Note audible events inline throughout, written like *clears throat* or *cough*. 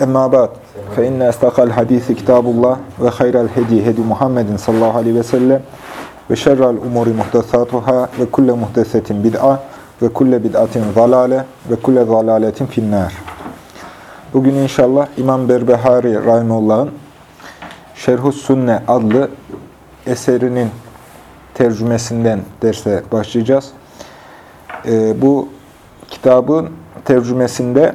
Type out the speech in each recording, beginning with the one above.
Emma ba'd. Fe inne estakal hadisi kitabullah ve hayral hedi hedi Muhammedin sallallahu aleyhi ve sellem ve şerrel umuri muhtesatuhâ ve kulle muhtesetin bid'a ve kulle bid'atin zalale ve kulle zalaletin finnâr. Bugün inşallah İmam Berbehari Rahimullah'ın Şerhus Sünne adlı eserinin tercümesinden derse başlayacağız. Ee, bu kitabın tercümesinde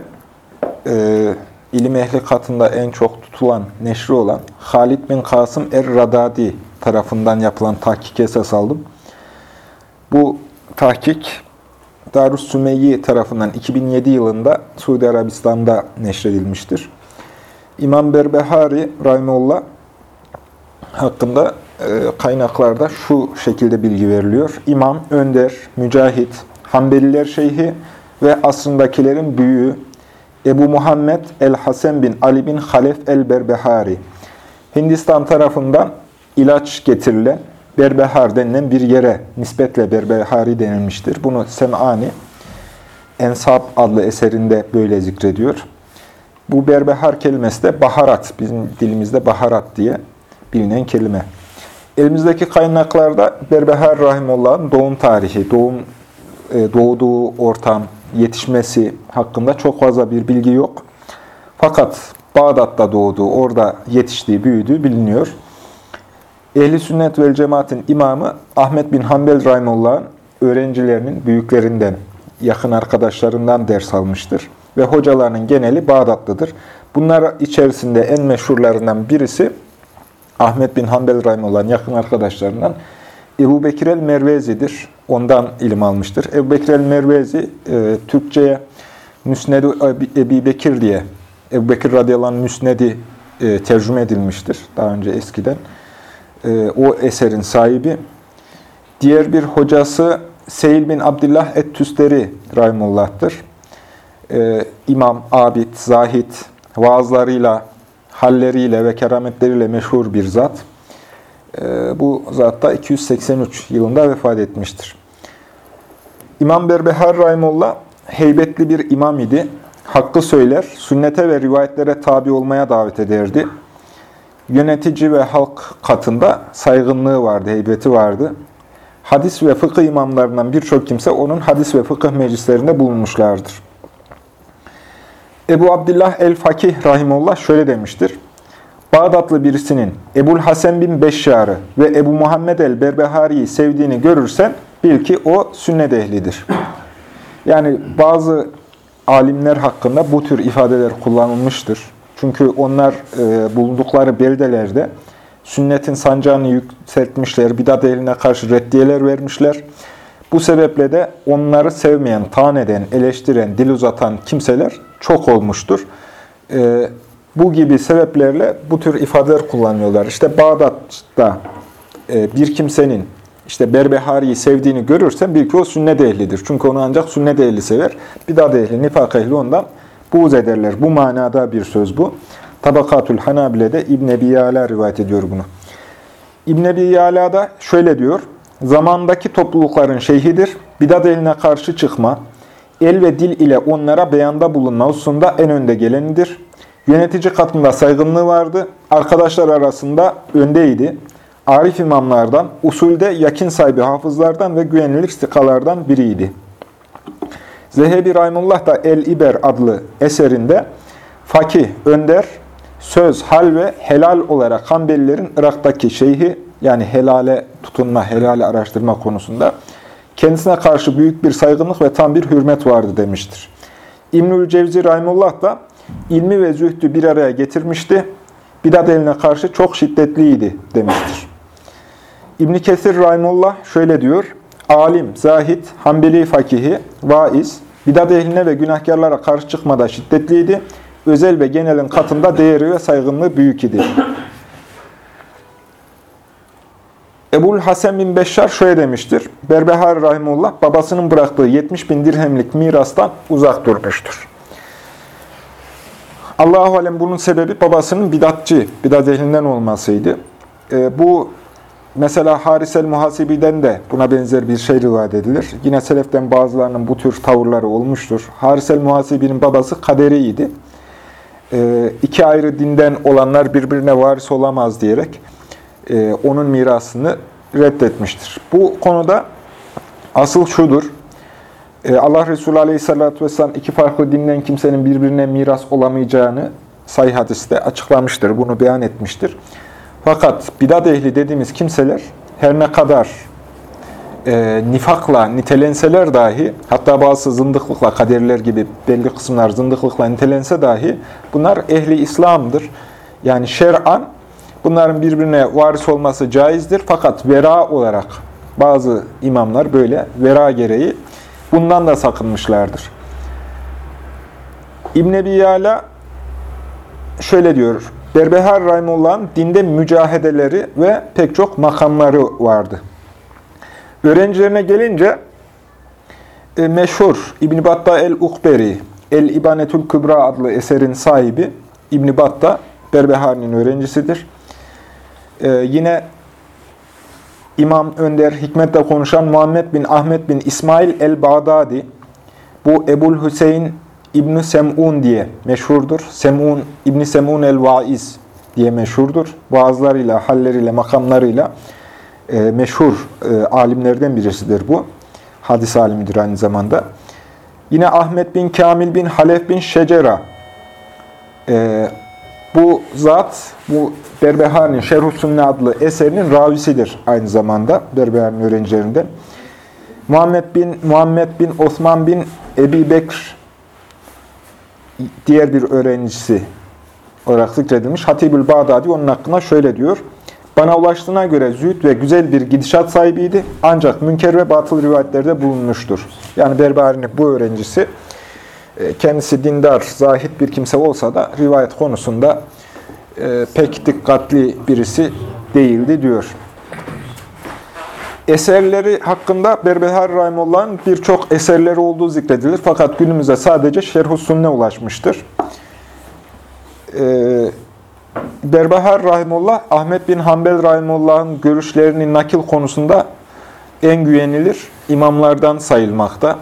e, ilim ehli katında en çok tutulan, neşri olan Halid bin Kasım Er-Radadi tarafından yapılan tahkik esas aldım. Bu tahkik Darus Sümeyyi tarafından 2007 yılında Suudi Arabistan'da neşredilmiştir. İmam Berbehari Rahimullah hakkında e, kaynaklarda şu şekilde bilgi veriliyor. İmam, önder, mücahit, Hanbeliler şeyhi ve asrındakilerin büyüğü Ebu Muhammed el-Hasen bin Ali bin Halef el-Berbehari. Hindistan tarafından ilaç getirilen Berbehar denilen bir yere nispetle Berbehari denilmiştir. Bunu Sem'ani Ensab adlı eserinde böyle zikrediyor. Bu Berbehar kelimesi de baharat, bizim dilimizde baharat diye bilinen kelime. Elimizdeki kaynaklarda Berbehar Rahimullah'ın doğum tarihi, doğum e, doğduğu ortam, yetişmesi hakkında çok fazla bir bilgi yok. Fakat Bağdat'ta doğduğu, orada yetiştiği, büyüdüğü biliniyor. Ehli sünnet vel cemaatin imamı Ahmet bin Hanbel Rahimullah'ın öğrencilerinin büyüklerinden, yakın arkadaşlarından ders almıştır. Ve hocalarının geneli Bağdatlıdır. Bunlar içerisinde en meşhurlarından birisi Ahmet bin Hanbel Rahimullah'ın yakın arkadaşlarından Ebu Bekir el-Mervezi'dir. Ondan ilim almıştır. Ebu Bekir el-Mervezi e, Türkçe'ye Müsned-i Ebi Bekir diye Ebu Bekir radıyallahu anh Müsned'i e, tercüme edilmiştir daha önce eskiden. E, o eserin sahibi. Diğer bir hocası Seyil bin Abdullah et-Tüsteri Rahimullah'tır. E, İmam, abid, zahid, vaazlarıyla, halleriyle ve kerametleriyle meşhur bir zat. E, bu zat da 283 yılında vefat etmiştir. İmam Berbehar Rahimullah heybetli bir imam idi. Hakkı söyler, sünnete ve rivayetlere tabi olmaya davet ederdi. Yönetici ve halk katında saygınlığı vardı, heybeti vardı. Hadis ve fıkıh imamlarından birçok kimse onun hadis ve fıkıh meclislerinde bulunmuşlardır. Ebu Abdullah el-Fakih Rahimullah şöyle demiştir. Bağdatlı birisinin Ebul Hasan bin Beşşar'ı ve Ebu Muhammed el-Berbehari'yi sevdiğini görürsen bil ki o sünnet ehlidir. Yani bazı alimler hakkında bu tür ifadeler kullanılmıştır. Çünkü onlar e, bulundukları beldelerde sünnetin sancağını yükseltmişler, bidat ehline karşı reddiyeler vermişler. Bu sebeple de onları sevmeyen, tan eden, eleştiren, dil uzatan kimseler çok olmuştur. E, bu gibi sebeplerle bu tür ifadeler kullanıyorlar. İşte Bağdat'ta e, bir kimsenin işte Berbehari'yi sevdiğini görürsen bil ki o sünnet ehlidir. Çünkü onu ancak sünnet ehli sever. Bidat ehli, nifak ehli ondan buğz ederler. Bu manada bir söz bu. Tabakatül Hanabile'de İbn Ebi Yala rivayet ediyor bunu. İbn Ebi Yala da şöyle diyor. Zamandaki toplulukların şeyhidir. Bidat eline karşı çıkma, el ve dil ile onlara beyanda bulunma hususunda en önde gelenidir. Yönetici katında saygınlığı vardı. Arkadaşlar arasında öndeydi. Arif imamlardan, usulde yakin sahibi hafızlardan ve güvenilir istikalardan biriydi. Zehebi Rahimullah da El-İber adlı eserinde fakih, önder, söz, hal ve helal olarak Hanbelilerin Irak'taki şeyhi, yani helale tutunma, helale araştırma konusunda kendisine karşı büyük bir saygınlık ve tam bir hürmet vardı demiştir. İbnül Cevzi Rahimullah da ilmi ve zühdü bir araya getirmişti. Bidat eline karşı çok şiddetliydi demiştir. İbn Kesir Rahimullah şöyle diyor. Alim, zahid, Hanbeli fakihi, vaiz, bidat ehline ve günahkarlara karşı çıkmada şiddetliydi. Özel ve genelin katında değeri ve saygınlığı büyük idi. *laughs* Ebul Hasan bin Beşşar şöyle demiştir. Berbehar Rahimullah babasının bıraktığı 70 bin dirhemlik mirastan uzak durmuştur. Allahu Alem bunun sebebi babasının bidatçı, bidat ehlinden olmasıydı. E, bu mesela Harisel Muhasibi'den de buna benzer bir şey rivayet edilir. Yine Seleften bazılarının bu tür tavırları olmuştur. Harisel Muhasibi'nin babası kaderiydi. E, iki ayrı dinden olanlar birbirine varis olamaz diyerek e, onun mirasını reddetmiştir. Bu konuda asıl şudur. E, Allah Resulü Aleyhisselatü Vesselam iki farklı dinden kimsenin birbirine miras olamayacağını sayı hadiste açıklamıştır. Bunu beyan etmiştir. Fakat bidat ehli dediğimiz kimseler her ne kadar e, nifakla nitelenseler dahi, hatta bazı zındıklıkla, kaderler gibi belli kısımlar zındıklıkla nitelense dahi bunlar ehli İslam'dır. Yani şer'an bunların birbirine varis olması caizdir. Fakat vera olarak bazı imamlar böyle vera gereği bundan da sakınmışlardır. İbn Ebi Yala şöyle diyor. Berbehar Rahimullah'ın dinde mücahedeleri ve pek çok makamları vardı. Öğrencilerine gelince e, meşhur İbn Battah el-Ukberi, El-İbanetül Kübra adlı eserin sahibi İbn Battah Berbehari'nin öğrencisidir. Ee, yine İmam Önder hikmetle konuşan Muhammed bin Ahmet bin İsmail el-Bağdadi bu Ebul Hüseyin İbn Sem'un diye meşhurdur. Sem'un İbn Sem'un el-Vaiz diye meşhurdur. Vaazlarıyla, halleriyle, makamlarıyla e, meşhur e, alimlerden birisidir bu. Hadis alimidir aynı zamanda. Yine Ahmet bin Kamil bin Halef bin Şecera e, bu zat, bu Berbehari'nin Şerh-ü Sünne adlı eserinin ravisidir aynı zamanda Berbehari'nin öğrencilerinden. Muhammed bin Muhammed bin Osman bin Ebi Bekr diğer bir öğrencisi olarak zikredilmiş. Hatibül Bağdadi onun hakkında şöyle diyor. Bana ulaştığına göre zühd ve güzel bir gidişat sahibiydi. Ancak münker ve batıl rivayetlerde bulunmuştur. Yani Berbahari'nin bu öğrencisi e, kendisi dindar, zahit bir kimse olsa da rivayet konusunda e, pek dikkatli birisi değildi diyor. Eserleri hakkında Berbehar Rahimullah'ın birçok eserleri olduğu zikredilir. Fakat günümüzde sadece Şerh-ü Sünne ulaşmıştır. Ee, Berbehar Rahimullah, Ahmet bin Hanbel Rahimullah'ın görüşlerini nakil konusunda en güvenilir imamlardan sayılmakta.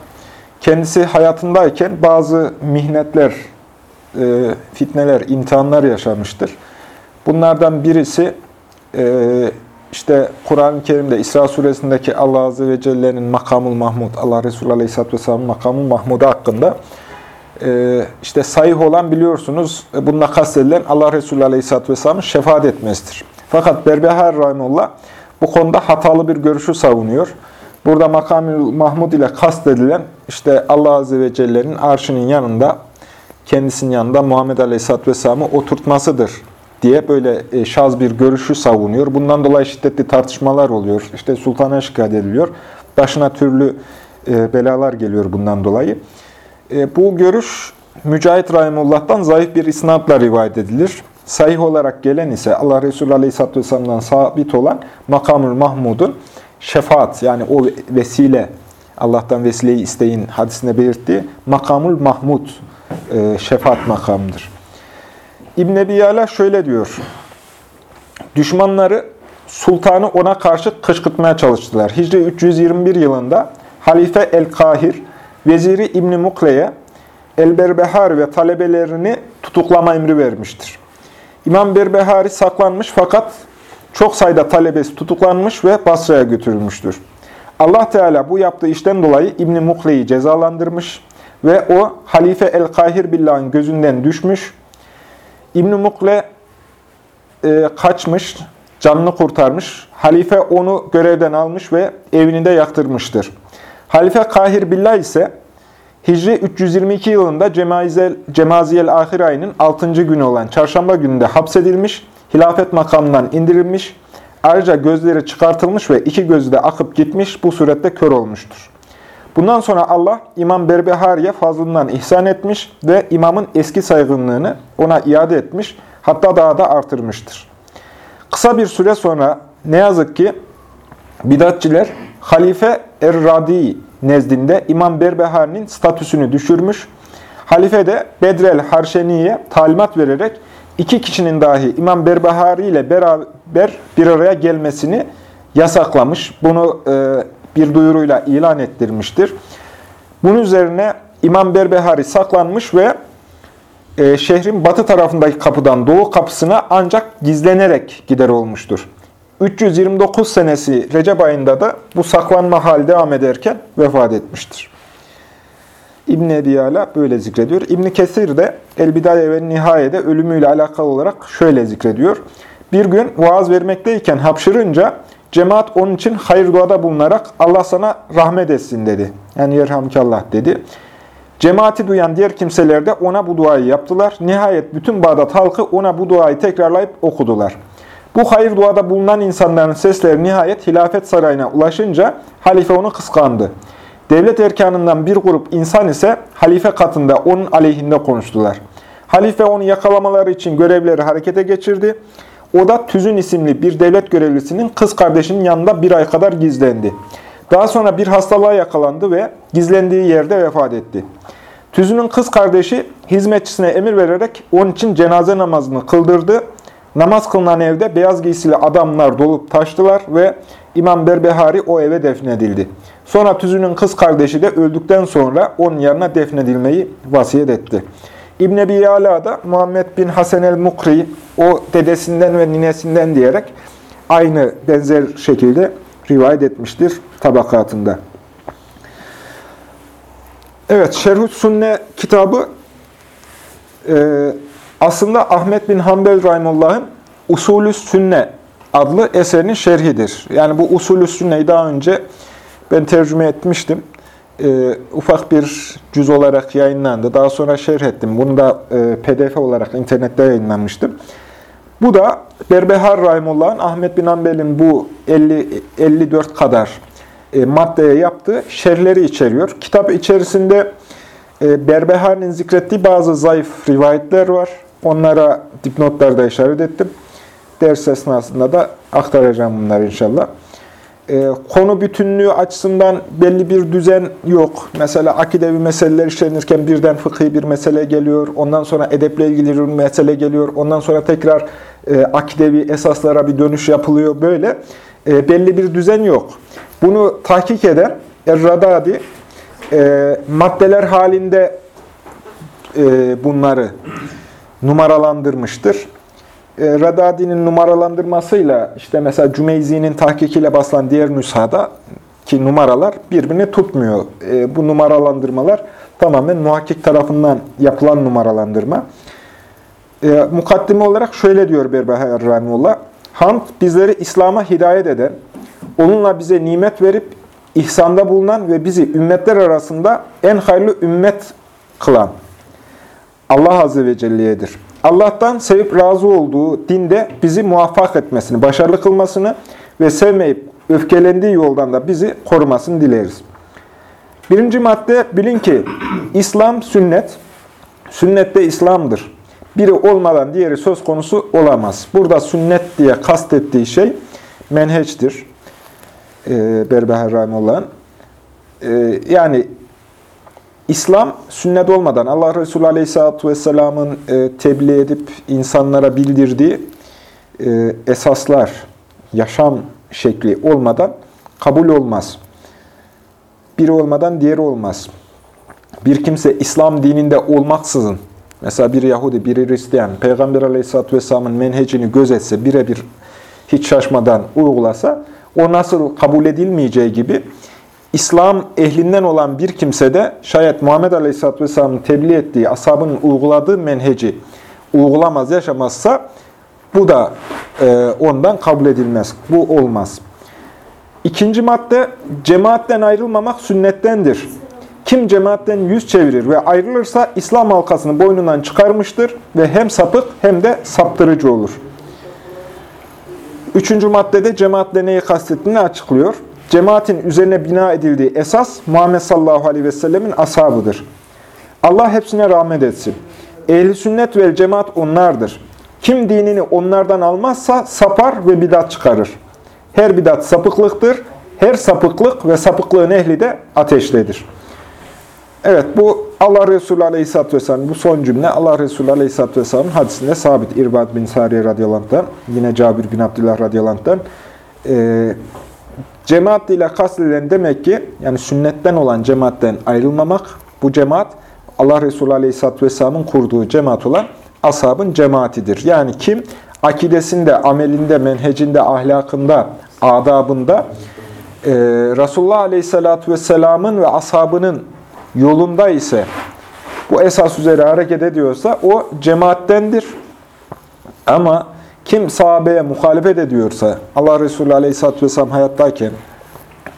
Kendisi hayatındayken bazı mihnetler, e, fitneler, imtihanlar yaşamıştır. Bunlardan birisi e, işte Kur'an-ı Kerim'de İsra suresindeki Allah Azze ve Celle'nin makamul Mahmud, Allah Resulü Aleyhisselatü Vesselam'ın makamul Mahmud'u hakkında e, işte sayih olan biliyorsunuz bununla kastedilen Allah Resulü Aleyhisselatü Vesselam'ın şefaat etmesidir. Fakat Berbehar Rahimullah bu konuda hatalı bir görüşü savunuyor. Burada makamül Mahmud ile kastedilen işte Allah Azze ve Celle'nin arşının yanında, kendisinin yanında Muhammed Aleyhisselatü Vesselam'ı oturtmasıdır diye böyle e, şaz bir görüşü savunuyor. Bundan dolayı şiddetli tartışmalar oluyor. İşte sultana şikayet ediliyor. Başına türlü e, belalar geliyor bundan dolayı. E, bu görüş Mücahit Rahimullah'tan zayıf bir isnatla rivayet edilir. Sahih olarak gelen ise Allah Resulü Aleyhisselatü Vesselam'dan sabit olan makamül Mahmud'un şefaat yani o vesile Allah'tan vesileyi isteyin hadisinde belirttiği makamul Mahmud şefaat makamıdır. İbn Ebi Yala şöyle diyor. Düşmanları sultanı ona karşı kışkırtmaya çalıştılar. Hicri 321 yılında Halife El-Kahir, veziri İbn Mukle'ye El-Berbehari ve talebelerini tutuklama emri vermiştir. İmam Berbehari saklanmış fakat çok sayıda talebesi tutuklanmış ve Basra'ya götürülmüştür. Allah Teala bu yaptığı işten dolayı İbn Mukle'yi cezalandırmış ve o Halife El-Kahir Billah'ın gözünden düşmüş İbn-i Mukle e, kaçmış, canını kurtarmış. Halife onu görevden almış ve evini de yaktırmıştır. Halife Kahir Billah ise Hicri 322 yılında Cemaziel, Cemaziyel Ahir ayının 6. günü olan çarşamba gününde hapsedilmiş, hilafet makamından indirilmiş, ayrıca gözleri çıkartılmış ve iki gözü de akıp gitmiş, bu surette kör olmuştur. Bundan sonra Allah İmam Berbehari'ye fazlından ihsan etmiş ve imamın eski saygınlığını ona iade etmiş, hatta daha da artırmıştır. Kısa bir süre sonra ne yazık ki Bidatçiler Halife Er-Radi nezdinde İmam Berbehari'nin statüsünü düşürmüş. Halife de Bedrel Harşeni'ye talimat vererek iki kişinin dahi İmam Berbehari ile beraber bir araya gelmesini yasaklamış. Bunu e, bir duyuruyla ilan ettirmiştir. Bunun üzerine İmam Berbehari saklanmış ve e, şehrin batı tarafındaki kapıdan doğu kapısına ancak gizlenerek gider olmuştur. 329 senesi Recep ayında da bu saklanma hali devam ederken vefat etmiştir. İbn-i Ebiyala böyle zikrediyor. ibn Kesir de El-Bidaye ve Nihaye'de ölümüyle alakalı olarak şöyle zikrediyor. Bir gün vaaz vermekteyken hapşırınca cemaat onun için hayır duada bulunarak Allah sana rahmet etsin dedi. Yani yerhamkallah dedi. Cemaati duyan diğer kimseler de ona bu duayı yaptılar. Nihayet bütün Bağdat halkı ona bu duayı tekrarlayıp okudular. Bu hayır duada bulunan insanların sesleri nihayet hilafet sarayına ulaşınca halife onu kıskandı. Devlet erkanından bir grup insan ise halife katında onun aleyhinde konuştular. Halife onu yakalamaları için görevleri harekete geçirdi. O da Tüzün isimli bir devlet görevlisinin kız kardeşinin yanında bir ay kadar gizlendi. Daha sonra bir hastalığa yakalandı ve gizlendiği yerde vefat etti. Tüzün'ün kız kardeşi hizmetçisine emir vererek onun için cenaze namazını kıldırdı. Namaz kılınan evde beyaz giysili adamlar dolup taştılar ve İmam Berbehari o eve defnedildi. Sonra Tüzün'ün kız kardeşi de öldükten sonra onun yanına defnedilmeyi vasiyet etti. İbn Ebi Yala da Muhammed bin Hasan el-Mukri o dedesinden ve ninesinden diyerek aynı benzer şekilde rivayet etmiştir tabakatında. Evet, Şerhü Sünne kitabı e, aslında Ahmet bin Hanbel Rahimullah'ın Usulü Sünne adlı eserinin şerhidir. Yani bu Usulü Sünne'yi daha önce ben tercüme etmiştim. E, ufak bir cüz olarak yayınlandı. Daha sonra şerh ettim. Bunu da e, pdf olarak internette yayınlanmıştım. Bu da Berbehar Rahimullah'ın Ahmet bin Hanbel'in bu 50, 54 kadar e, maddeye yaptığı şerhleri içeriyor. Kitap içerisinde e, Berbehari'nin zikrettiği bazı zayıf rivayetler var. Onlara dipnotlarda işaret ettim. Ders esnasında da aktaracağım bunları inşallah. E, konu bütünlüğü açısından belli bir düzen yok. Mesela akidevi meseleler işlenirken birden fıkhi bir mesele geliyor. Ondan sonra edeple ilgili bir mesele geliyor. Ondan sonra tekrar e, akidevi esaslara bir dönüş yapılıyor. Böyle e, belli bir düzen yok. Bunu tahkik eden Er-Radadi e, maddeler halinde e, bunları numaralandırmıştır. E, Radadi'nin numaralandırmasıyla işte mesela Cümeyzi'nin tahkikiyle basılan diğer nüshada ki numaralar birbirini tutmuyor. E, bu numaralandırmalar tamamen muhakkik tarafından yapılan numaralandırma. E, mukaddime olarak şöyle diyor Berbahar Rahimullah. Hamd bizleri İslam'a hidayet eden, onunla bize nimet verip ihsanda bulunan ve bizi ümmetler arasında en hayırlı ümmet kılan Allah Azze ve Celle'yedir. Allah'tan sevip razı olduğu dinde bizi muvaffak etmesini, başarılı kılmasını ve sevmeyip öfkelendiği yoldan da bizi korumasını dileriz. Birinci madde bilin ki İslam sünnet, sünnette İslam'dır. Biri olmadan diğeri söz konusu olamaz. Burada sünnet diye kastettiği şey menheçtir. E, Berbehar Rahimullah'ın. E, yani İslam sünnet olmadan Allah Resulü Aleyhisselatü Vesselam'ın e, tebliğ edip insanlara bildirdiği e, esaslar, yaşam şekli olmadan kabul olmaz. Biri olmadan diğeri olmaz. Bir kimse İslam dininde olmaksızın, mesela bir Yahudi, bir Hristiyan, Peygamber Aleyhisselatü Vesselam'ın menhecini gözetse, birebir hiç şaşmadan uygulasa, o nasıl kabul edilmeyeceği gibi İslam ehlinden olan bir kimse de şayet Muhammed Aleyhisselatü Vesselam'ın tebliğ ettiği, ashabının uyguladığı menheci uygulamaz, yaşamazsa bu da e, ondan kabul edilmez. Bu olmaz. İkinci madde, cemaatten ayrılmamak sünnettendir. Kim cemaatten yüz çevirir ve ayrılırsa İslam halkasını boynundan çıkarmıştır ve hem sapık hem de saptırıcı olur. Üçüncü maddede cemaatle neyi kastettiğini açıklıyor. Cemaatin üzerine bina edildiği esas Muhammed sallallahu aleyhi ve sellemin ashabıdır. Allah hepsine rahmet etsin. Ehli sünnet ve cemaat onlardır. Kim dinini onlardan almazsa sapar ve bidat çıkarır. Her bidat sapıklıktır. Her sapıklık ve sapıklığın ehli de ateştedir. Evet bu Allah Resulü Aleyhisselatü Vesselam bu son cümle Allah Resulü Aleyhisselatü Vesselam'ın hadisinde sabit İrbad bin Sariye radıyallahu yine Cabir bin Abdullah radıyallahu e, cemaat ile kastedilen demek ki yani sünnetten olan cemaatten ayrılmamak bu cemaat Allah Resulü Aleyhisselatü Vesselam'ın kurduğu cemaat olan ashabın cemaatidir. Yani kim akidesinde, amelinde, menhecinde, ahlakında, adabında e, Resulullah Aleyhisselatü Vesselam'ın ve ashabının yolunda ise bu esas üzere hareket ediyorsa o cemaattendir. Ama kim sahabeye muhalefet ediyorsa, Allah Resulü Aleyhisselatü Vesselam hayattayken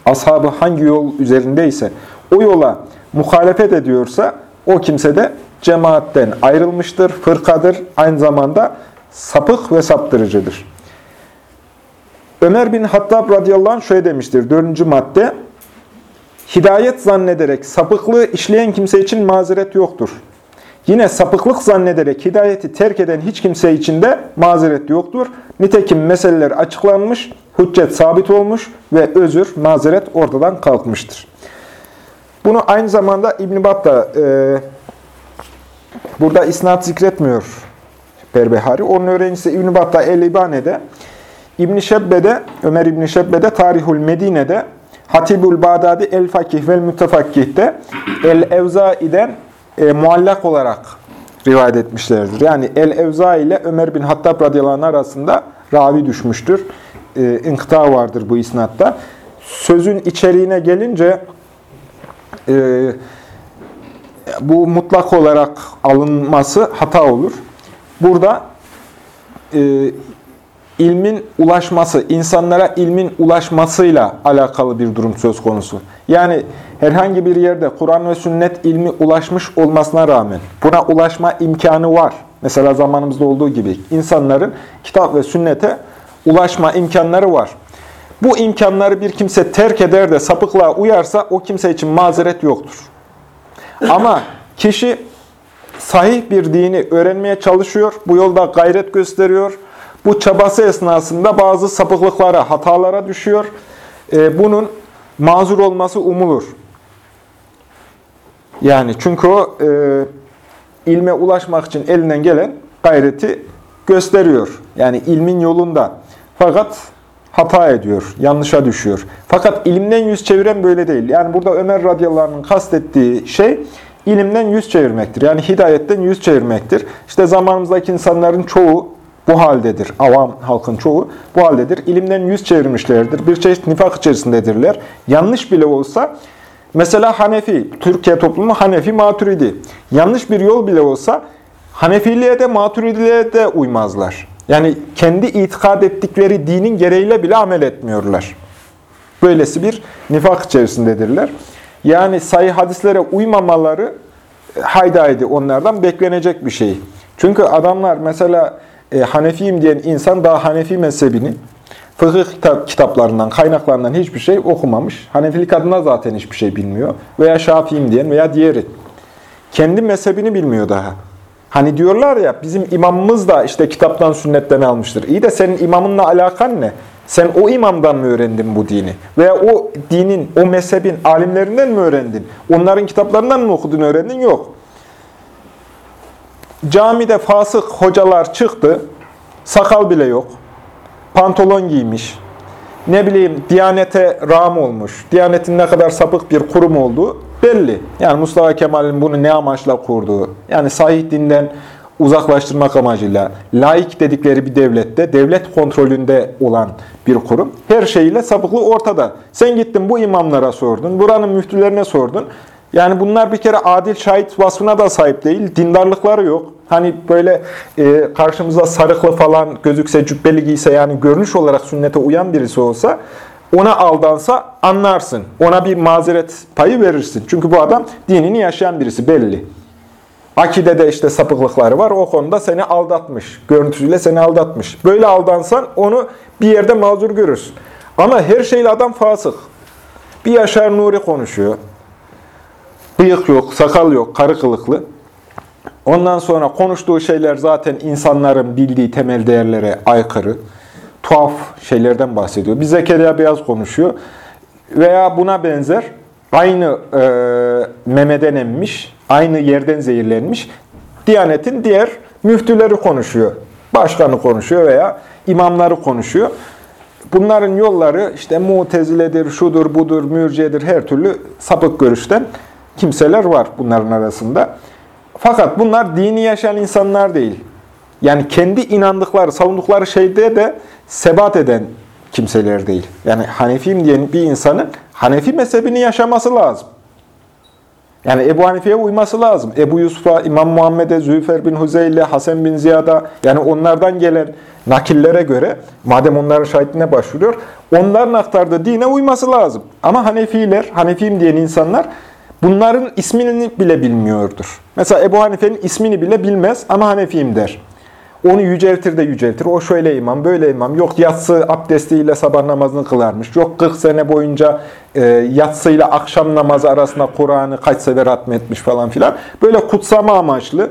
ashabı hangi yol üzerindeyse o yola muhalefet ediyorsa o kimse de cemaatten ayrılmıştır, fırkadır, aynı zamanda sapık ve saptırıcıdır. Ömer bin Hattab radıyallahu anh şöyle demiştir, dördüncü madde, Hidayet zannederek sapıklığı işleyen kimse için mazeret yoktur. Yine sapıklık zannederek hidayeti terk eden hiç kimse için de mazeret yoktur. Nitekim meseleler açıklanmış, hüccet sabit olmuş ve özür, mazeret ortadan kalkmıştır. Bunu aynı zamanda İbn-i Battah e, burada isnat zikretmiyor Berbehari. Onun öğrencisi İbn-i Battah El-İbane'de, İbn-i Şebbe'de, Ömer İbn-i Şebbe'de, Tarihul Medine'de, Hatibül Bağdadi El-Fakih vel Mütefakkih'te El-Evzai'den e, muallak olarak rivayet etmişlerdir. Yani El-Evza ile Ömer bin Hattab radıyallahu arasında ravi düşmüştür. E, inkıta vardır bu isnatta. Sözün içeriğine gelince e, bu mutlak olarak alınması hata olur. Burada e, ilmin ulaşması, insanlara ilmin ulaşmasıyla alakalı bir durum söz konusu. Yani herhangi bir yerde Kur'an ve sünnet ilmi ulaşmış olmasına rağmen buna ulaşma imkanı var. Mesela zamanımızda olduğu gibi insanların kitap ve sünnete ulaşma imkanları var. Bu imkanları bir kimse terk eder de sapıklığa uyarsa o kimse için mazeret yoktur. Ama kişi sahih bir dini öğrenmeye çalışıyor, bu yolda gayret gösteriyor, bu çabası esnasında bazı sapıklıklara, hatalara düşüyor. E, bunun mazur olması umulur. Yani çünkü o e, ilme ulaşmak için elinden gelen gayreti gösteriyor. Yani ilmin yolunda. Fakat hata ediyor, yanlışa düşüyor. Fakat ilimden yüz çeviren böyle değil. Yani burada Ömer radıyallahu kastettiği şey ilimden yüz çevirmektir. Yani hidayetten yüz çevirmektir. İşte zamanımızdaki insanların çoğu bu haldedir. Avam halkın çoğu bu haldedir. İlimden yüz çevirmişlerdir. Bir çeşit nifak içerisindedirler. Yanlış bile olsa, mesela Hanefi, Türkiye toplumu Hanefi Maturidi. Yanlış bir yol bile olsa Hanefiliğe de Maturidiliğe de uymazlar. Yani kendi itikad ettikleri dinin gereğiyle bile amel etmiyorlar. Böylesi bir nifak içerisindedirler. Yani sayı hadislere uymamaları haydaydı onlardan beklenecek bir şey. Çünkü adamlar mesela e, Hanefiyim diyen insan daha Hanefi mezhebini fıkıh kitap, kitaplarından, kaynaklarından hiçbir şey okumamış. Hanefilik adına zaten hiçbir şey bilmiyor. Veya Şafiiyim diyen veya diğeri. Kendi mezhebini bilmiyor daha. Hani diyorlar ya bizim imamımız da işte kitaptan sünnetten almıştır. İyi de senin imamınla alakan ne? Sen o imamdan mı öğrendin bu dini? Veya o dinin, o mezhebin alimlerinden mi öğrendin? Onların kitaplarından mı okudun, öğrendin? Yok. Camide fasık hocalar çıktı. Sakal bile yok. Pantolon giymiş. Ne bileyim Diyanete ram olmuş. Diyanetin ne kadar sapık bir kurum olduğu belli. Yani Mustafa Kemal'in bunu ne amaçla kurduğu. Yani sahih dinden uzaklaştırmak amacıyla laik dedikleri bir devlette, devlet kontrolünde olan bir kurum. Her şeyiyle sapıklığı ortada. Sen gittin bu imamlara sordun, buranın müftülerine sordun. Yani bunlar bir kere adil şahit vasfına da sahip değil. Dindarlıkları yok. Hani böyle e, karşımıza sarıklı falan gözükse, cübbeli giyse yani görünüş olarak sünnete uyan birisi olsa ona aldansa anlarsın. Ona bir mazeret payı verirsin. Çünkü bu adam dinini yaşayan birisi belli. Akidede işte sapıklıkları var. O konuda seni aldatmış. Görüntüsüyle seni aldatmış. Böyle aldansan onu bir yerde mazur görürsün. Ama her şeyle adam fasık. Bir Yaşar Nuri konuşuyor. Bıyık yok, sakal yok, karı kılıklı. Ondan sonra konuştuğu şeyler zaten insanların bildiği temel değerlere aykırı. tuhaf şeylerden bahsediyor. Bir Zekeriya Beyaz konuşuyor. Veya buna benzer aynı e, memeden emmiş, aynı yerden zehirlenmiş. Diyanetin diğer müftüleri konuşuyor. Başkanı konuşuyor veya imamları konuşuyor. Bunların yolları işte muteziledir, şudur, budur, mürciyedir, her türlü sapık görüşten kimseler var bunların arasında. Fakat bunlar dini yaşayan insanlar değil. Yani kendi inandıkları, savundukları şeyde de sebat eden kimseler değil. Yani Hanefiyim diyen bir insanın Hanefi mezhebini yaşaması lazım. Yani Ebu Hanife'ye uyması lazım. Ebu Yusuf'a, İmam Muhammed'e, Züfer bin Hüzeyl'e, Hasan bin Ziyad'a yani onlardan gelen nakillere göre madem onların şahitliğine başvuruyor, onların aktardığı dine uyması lazım. Ama Hanefiler, Hanefiyim diyen insanlar bunların ismini bile bilmiyordur. Mesela Ebu Hanife'nin ismini bile bilmez ama Hanefiyim der. Onu yüceltir de yüceltir. O şöyle imam, böyle imam. Yok yatsı abdestiyle sabah namazını kılarmış. Yok 40 sene boyunca e, yatsıyla akşam namazı arasında Kur'an'ı kaç sefer hatmetmiş falan filan. Böyle kutsama amaçlı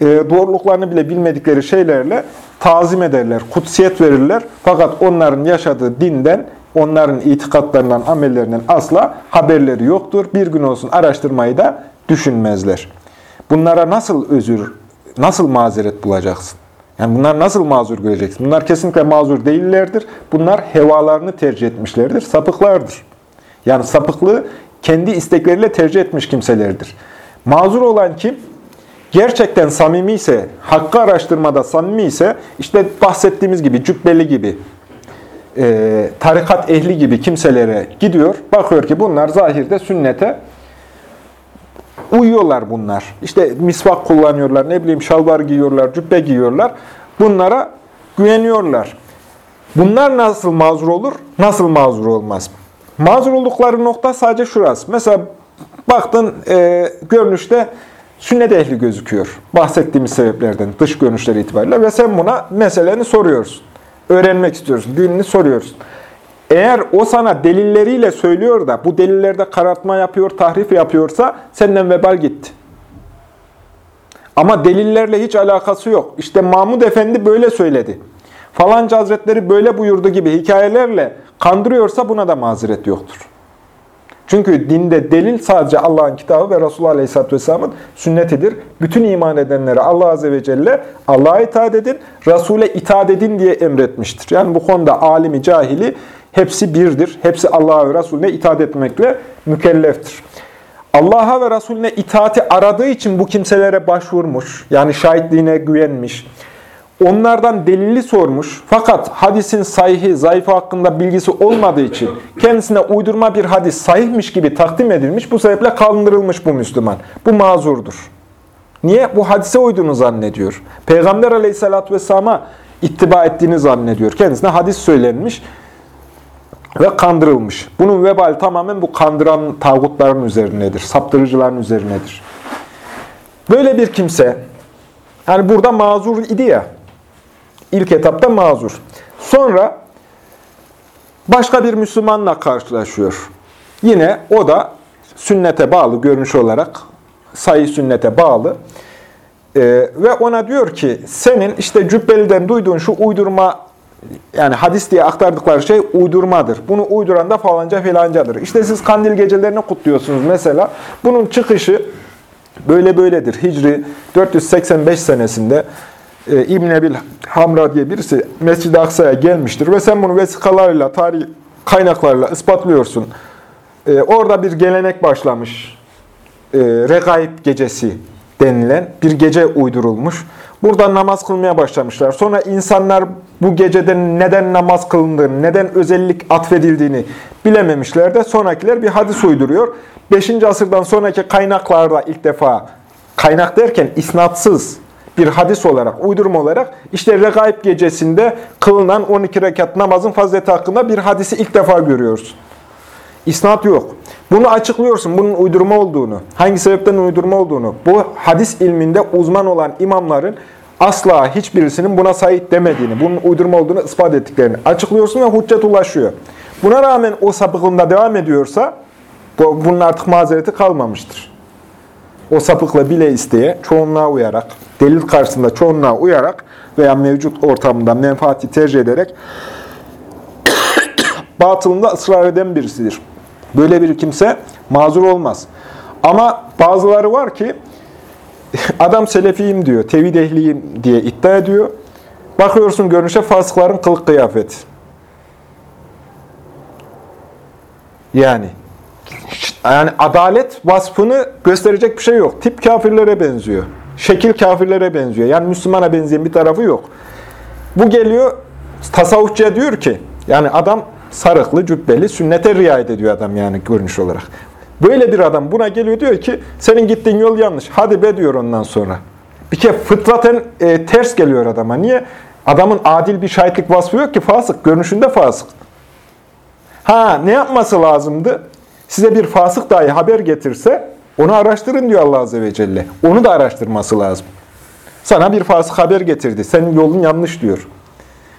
e, doğruluklarını bile bilmedikleri şeylerle tazim ederler, kutsiyet verirler. Fakat onların yaşadığı dinden, onların itikatlarından, amellerinden asla haberleri yoktur. Bir gün olsun araştırmayı da düşünmezler. Bunlara nasıl özür, nasıl mazeret bulacaksın? Yani bunlar nasıl mazur göreceksin? Bunlar kesinlikle mazur değillerdir. Bunlar hevalarını tercih etmişlerdir. Sapıklardır. Yani sapıklığı kendi istekleriyle tercih etmiş kimselerdir. Mazur olan kim? Gerçekten samimi ise, hakkı araştırmada samimi ise, işte bahsettiğimiz gibi, cübbeli gibi, e, tarikat ehli gibi kimselere gidiyor. Bakıyor ki bunlar zahirde sünnete uyuyorlar bunlar. İşte misvak kullanıyorlar, ne bileyim şalvar giyiyorlar, cübbe giyiyorlar. Bunlara güveniyorlar. Bunlar nasıl mazur olur, nasıl mazur olmaz? Mazur oldukları nokta sadece şurası. Mesela baktın e, görünüşte sünnet ehli gözüküyor. Bahsettiğimiz sebeplerden, dış görünüşler itibariyle ve sen buna meseleni soruyorsun. Öğrenmek istiyorsun, dinini soruyorsun. Eğer o sana delilleriyle söylüyor da bu delillerde karartma yapıyor, tahrif yapıyorsa senden vebal gitti. Ama delillerle hiç alakası yok. İşte Mahmud Efendi böyle söyledi. Falanca hazretleri böyle buyurdu gibi hikayelerle kandırıyorsa buna da mazeret yoktur. Çünkü dinde delil sadece Allah'ın kitabı ve Resulullah Aleyhisselatü Vesselam'ın sünnetidir. Bütün iman edenlere Allah Azze ve Celle Allah'a itaat edin, Resul'e itaat edin diye emretmiştir. Yani bu konuda alimi, cahili hepsi birdir. Hepsi Allah'a ve Resulüne itaat etmekle mükelleftir. Allah'a ve Resulüne itaati aradığı için bu kimselere başvurmuş, yani şahitliğine güvenmiş, onlardan delili sormuş fakat hadisin sahihi, zayıfı hakkında bilgisi olmadığı için kendisine uydurma bir hadis sahihmiş gibi takdim edilmiş, bu sebeple kaldırılmış bu Müslüman. Bu mazurdur. Niye? Bu hadise uyduğunu zannediyor. Peygamber aleyhissalatü vesselam'a ittiba ettiğini zannediyor. Kendisine hadis söylenmiş ve kandırılmış. Bunun vebali tamamen bu kandıran tağutların üzerindedir, saptırıcıların üzerindedir. Böyle bir kimse, yani burada mazur idi ya, ilk etapta mazur. Sonra başka bir Müslümanla karşılaşıyor. Yine o da sünnete bağlı görünüş olarak, sayı sünnete bağlı. Ee, ve ona diyor ki, senin işte Cübbeli'den duyduğun şu uydurma yani hadis diye aktardıkları şey uydurmadır. Bunu uyduran da falanca filancadır. İşte siz kandil gecelerini kutluyorsunuz mesela. Bunun çıkışı böyle böyledir. Hicri 485 senesinde e, İbn Ebil Hamra diye birisi Mescid-i Aksa'ya gelmiştir ve sen bunu vesikalarıyla, tarih kaynaklarla ispatlıyorsun. E, orada bir gelenek başlamış. E, Regaib gecesi denilen bir gece uydurulmuş. Burada namaz kılmaya başlamışlar. Sonra insanlar bu gecede neden namaz kılındığını, neden özellik atfedildiğini bilememişler de sonrakiler bir hadis uyduruyor. 5. asırdan sonraki kaynaklarda ilk defa, kaynak derken isnatsız bir hadis olarak, uydurma olarak işte Regaib gecesinde kılınan 12 rekat namazın fazileti hakkında bir hadisi ilk defa görüyoruz. İsnat yok. Bunu açıklıyorsun, bunun uydurma olduğunu, hangi sebepten uydurma olduğunu, bu hadis ilminde uzman olan imamların asla hiçbirisinin buna sahip demediğini, bunun uydurma olduğunu ispat ettiklerini açıklıyorsun ve hüccet ulaşıyor. Buna rağmen o sapıklığında devam ediyorsa, bunun artık mazereti kalmamıştır. O sapıkla bile isteye, çoğunluğa uyarak, delil karşısında çoğunluğa uyarak veya mevcut ortamında menfaati tercih ederek *coughs* batılında ısrar eden birisidir. Böyle bir kimse mazur olmaz. Ama bazıları var ki *laughs* adam selefiyim diyor, tevhid ehliyim diye iddia ediyor. Bakıyorsun görünüşe fasıkların kılık kıyafeti. Yani yani adalet vasfını gösterecek bir şey yok. Tip kafirlere benziyor. Şekil kafirlere benziyor. Yani Müslümana benzeyen bir tarafı yok. Bu geliyor tasavvufçuya diyor ki yani adam sarıklı, cübbeli, sünnete riayet ediyor adam yani görünüş olarak. Böyle bir adam buna geliyor diyor ki senin gittiğin yol yanlış. Hadi be diyor ondan sonra. Bir kere fıtraten e, ters geliyor adama. Niye? Adamın adil bir şahitlik vasfı yok ki fasık. Görünüşünde fasık. Ha ne yapması lazımdı? Size bir fasık dahi haber getirse onu araştırın diyor Allah Azze ve Celle. Onu da araştırması lazım. Sana bir fasık haber getirdi. Senin yolun yanlış diyor.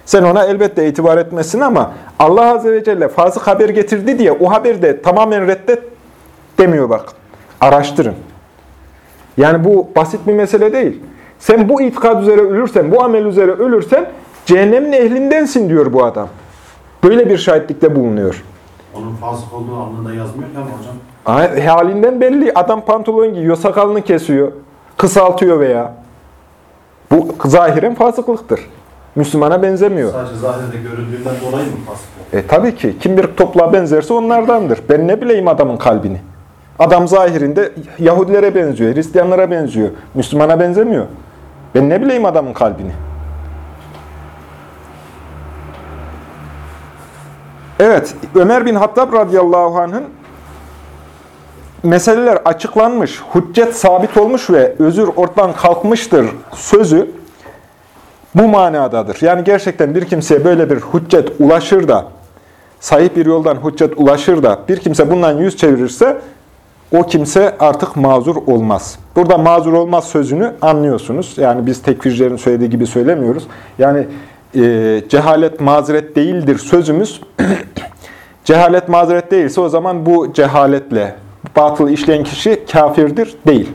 Sen ona elbette itibar etmesin ama Allah Azze ve Celle fasık haber getirdi diye o haberi de tamamen reddet demiyor bak. Araştırın. Yani bu basit bir mesele değil. Sen bu itikad üzere ölürsen, bu amel üzere ölürsen cehennemin ehlindensin diyor bu adam. Böyle bir şahitlikte bulunuyor. Onun fasık olduğu alnında yazmıyor ki ama hocam. Halinden belli. Adam pantolon giyiyor, sakalını kesiyor, kısaltıyor veya. Bu zahiren fasıklıktır. Müslümana benzemiyor. Sadece zahirde görüldüğünden dolayı mı fasık? E tabii ki. Kim bir topluğa benzerse onlardandır. Ben ne bileyim adamın kalbini. Adam zahirinde Yahudilere benziyor, Hristiyanlara benziyor. Müslümana benzemiyor. Ben ne bileyim adamın kalbini. Evet, Ömer bin Hattab radıyallahu anh'ın meseleler açıklanmış, hüccet sabit olmuş ve özür ortadan kalkmıştır sözü bu manadadır. Yani gerçekten bir kimseye böyle bir hüccet ulaşır da, sahip bir yoldan hüccet ulaşır da bir kimse bundan yüz çevirirse o kimse artık mazur olmaz. Burada mazur olmaz sözünü anlıyorsunuz. Yani biz tekfircilerin söylediği gibi söylemiyoruz. Yani e, cehalet mazeret değildir sözümüz. *clears throat* cehalet mazeret değilse o zaman bu cehaletle batıl işleyen kişi kafirdir değil.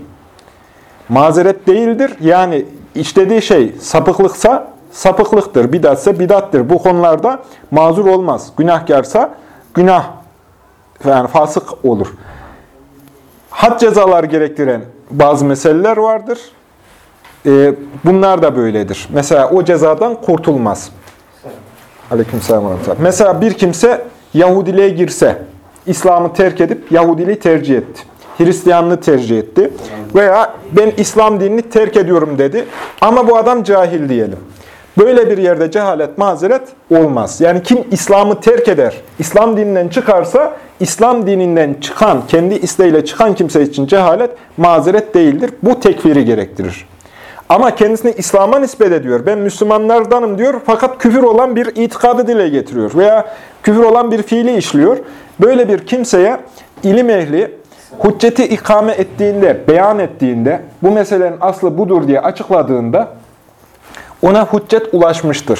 Mazeret değildir. Yani işlediği şey sapıklıksa sapıklıktır, bidatse bidattır. Bu konularda mazur olmaz. Günahkarsa günah yani fasık olur. Had cezalar gerektiren bazı meseleler vardır. Ee, bunlar da böyledir. Mesela o cezadan kurtulmaz. Aleykümselam. Mesela bir kimse Yahudiliğe girse, İslam'ı terk edip Yahudiliği tercih etti. Hristiyanlığı tercih etti. Veya ben İslam dinini terk ediyorum dedi. Ama bu adam cahil diyelim. Böyle bir yerde cehalet, mazeret olmaz. Yani kim İslam'ı terk eder, İslam dininden çıkarsa, İslam dininden çıkan, kendi isteğiyle çıkan kimse için cehalet, mazeret değildir. Bu tekfiri gerektirir. Ama kendisini İslam'a nispet ediyor. Ben Müslümanlardanım diyor fakat küfür olan bir itikadı dile getiriyor. Veya küfür olan bir fiili işliyor. Böyle bir kimseye ilim ehli hücceti ikame ettiğinde, beyan ettiğinde, bu meselenin aslı budur diye açıkladığında ona hüccet ulaşmıştır.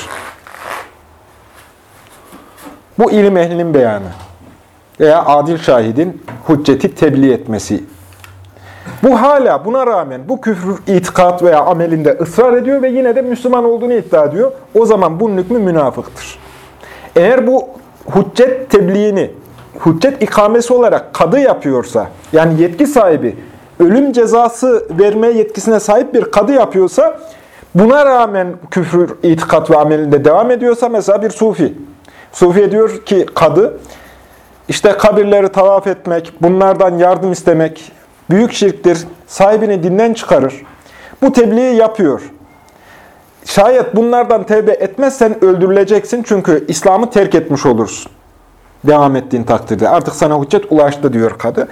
Bu ilim ehlinin beyanı veya adil şahidin hücceti tebliğ etmesi. Bu hala buna rağmen bu küfür itikat veya amelinde ısrar ediyor ve yine de Müslüman olduğunu iddia ediyor. O zaman bunun hükmü münafıktır. Eğer bu hüccet tebliğini, hüccet ikamesi olarak kadı yapıyorsa, yani yetki sahibi, ölüm cezası verme yetkisine sahip bir kadı yapıyorsa, buna rağmen küfür, itikat ve amelinde devam ediyorsa, mesela bir sufi. Sufi diyor ki kadı, işte kabirleri tavaf etmek, bunlardan yardım istemek büyük şirktir, sahibini dinden çıkarır. Bu tebliği yapıyor. Şayet bunlardan tevbe etmezsen öldürüleceksin çünkü İslam'ı terk etmiş olursun. Devam ettiğin takdirde. Artık sana hüccet ulaştı diyor kadı.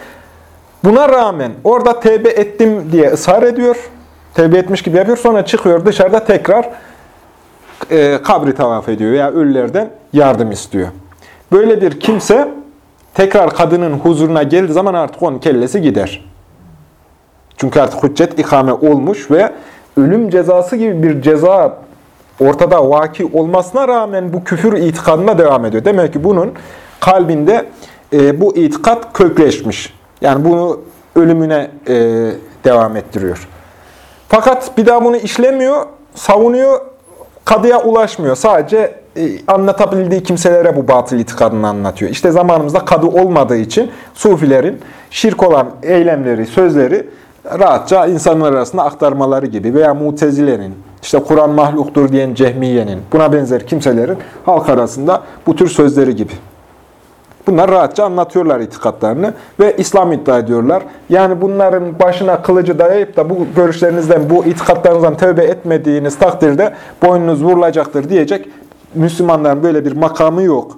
Buna rağmen orada tevbe ettim diye ısrar ediyor. Tevbe etmiş gibi yapıyor. Sonra çıkıyor dışarıda tekrar e, kabri tavaf ediyor veya ölülerden yardım istiyor. Böyle bir kimse tekrar kadının huzuruna geldiği zaman artık onun kellesi gider. Çünkü artık hüccet ikame olmuş ve ölüm cezası gibi bir ceza ortada vaki olmasına rağmen bu küfür itikadına devam ediyor. Demek ki bunun kalbinde e, bu itikat kökleşmiş. Yani bunu ölümüne e, devam ettiriyor. Fakat bir daha bunu işlemiyor, savunuyor, kadıya ulaşmıyor. Sadece e, anlatabildiği kimselere bu batıl itikadını anlatıyor. İşte zamanımızda kadı olmadığı için Sufilerin şirk olan eylemleri, sözleri rahatça insanlar arasında aktarmaları gibi veya Mutezile'nin, işte Kur'an mahluktur diyen Cehmiye'nin, buna benzer kimselerin halk arasında bu tür sözleri gibi. Bunlar rahatça anlatıyorlar itikatlarını ve İslam iddia ediyorlar. Yani bunların başına kılıcı dayayıp da bu görüşlerinizden, bu itikatlarınızdan tövbe etmediğiniz takdirde boynunuz vurulacaktır diyecek Müslümanların böyle bir makamı yok.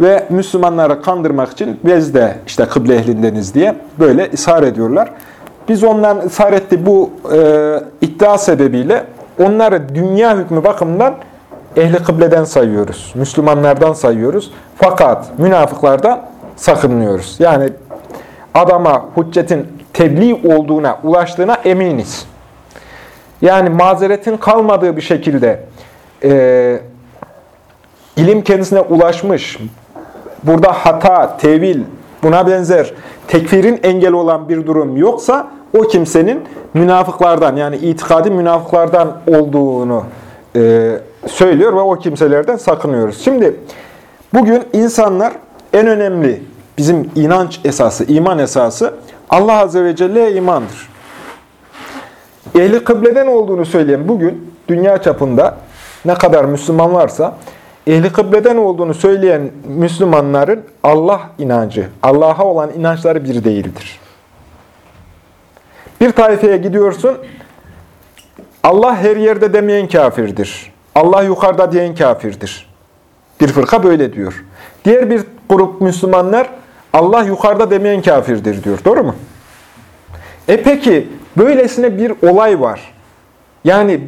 Ve Müslümanları kandırmak için biz de işte kıble ehlindeniz diye böyle ısrar ediyorlar. Biz onların ısrar bu e, iddia sebebiyle onları dünya hükmü bakımından ehli kıbleden sayıyoruz. Müslümanlardan sayıyoruz. Fakat münafıklardan sakınmıyoruz. Yani adama hüccetin tebliğ olduğuna, ulaştığına eminiz. Yani mazeretin kalmadığı bir şekilde e, ilim kendisine ulaşmış, burada hata, tevil, buna benzer tekfirin engel olan bir durum yoksa o kimsenin münafıklardan yani itikadi münafıklardan olduğunu e, söylüyor ve o kimselerden sakınıyoruz. Şimdi bugün insanlar en önemli bizim inanç esası, iman esası Allah Azze ve Celle'ye imandır. Ehli kıbleden olduğunu söyleyen bugün dünya çapında ne kadar Müslüman varsa ehli kıbleden olduğunu söyleyen Müslümanların Allah inancı, Allah'a olan inançları bir değildir. Bir taifeye gidiyorsun, Allah her yerde demeyen kafirdir. Allah yukarıda diyen kafirdir. Bir fırka böyle diyor. Diğer bir grup Müslümanlar Allah yukarıda demeyen kafirdir diyor. Doğru mu? E peki böylesine bir olay var. Yani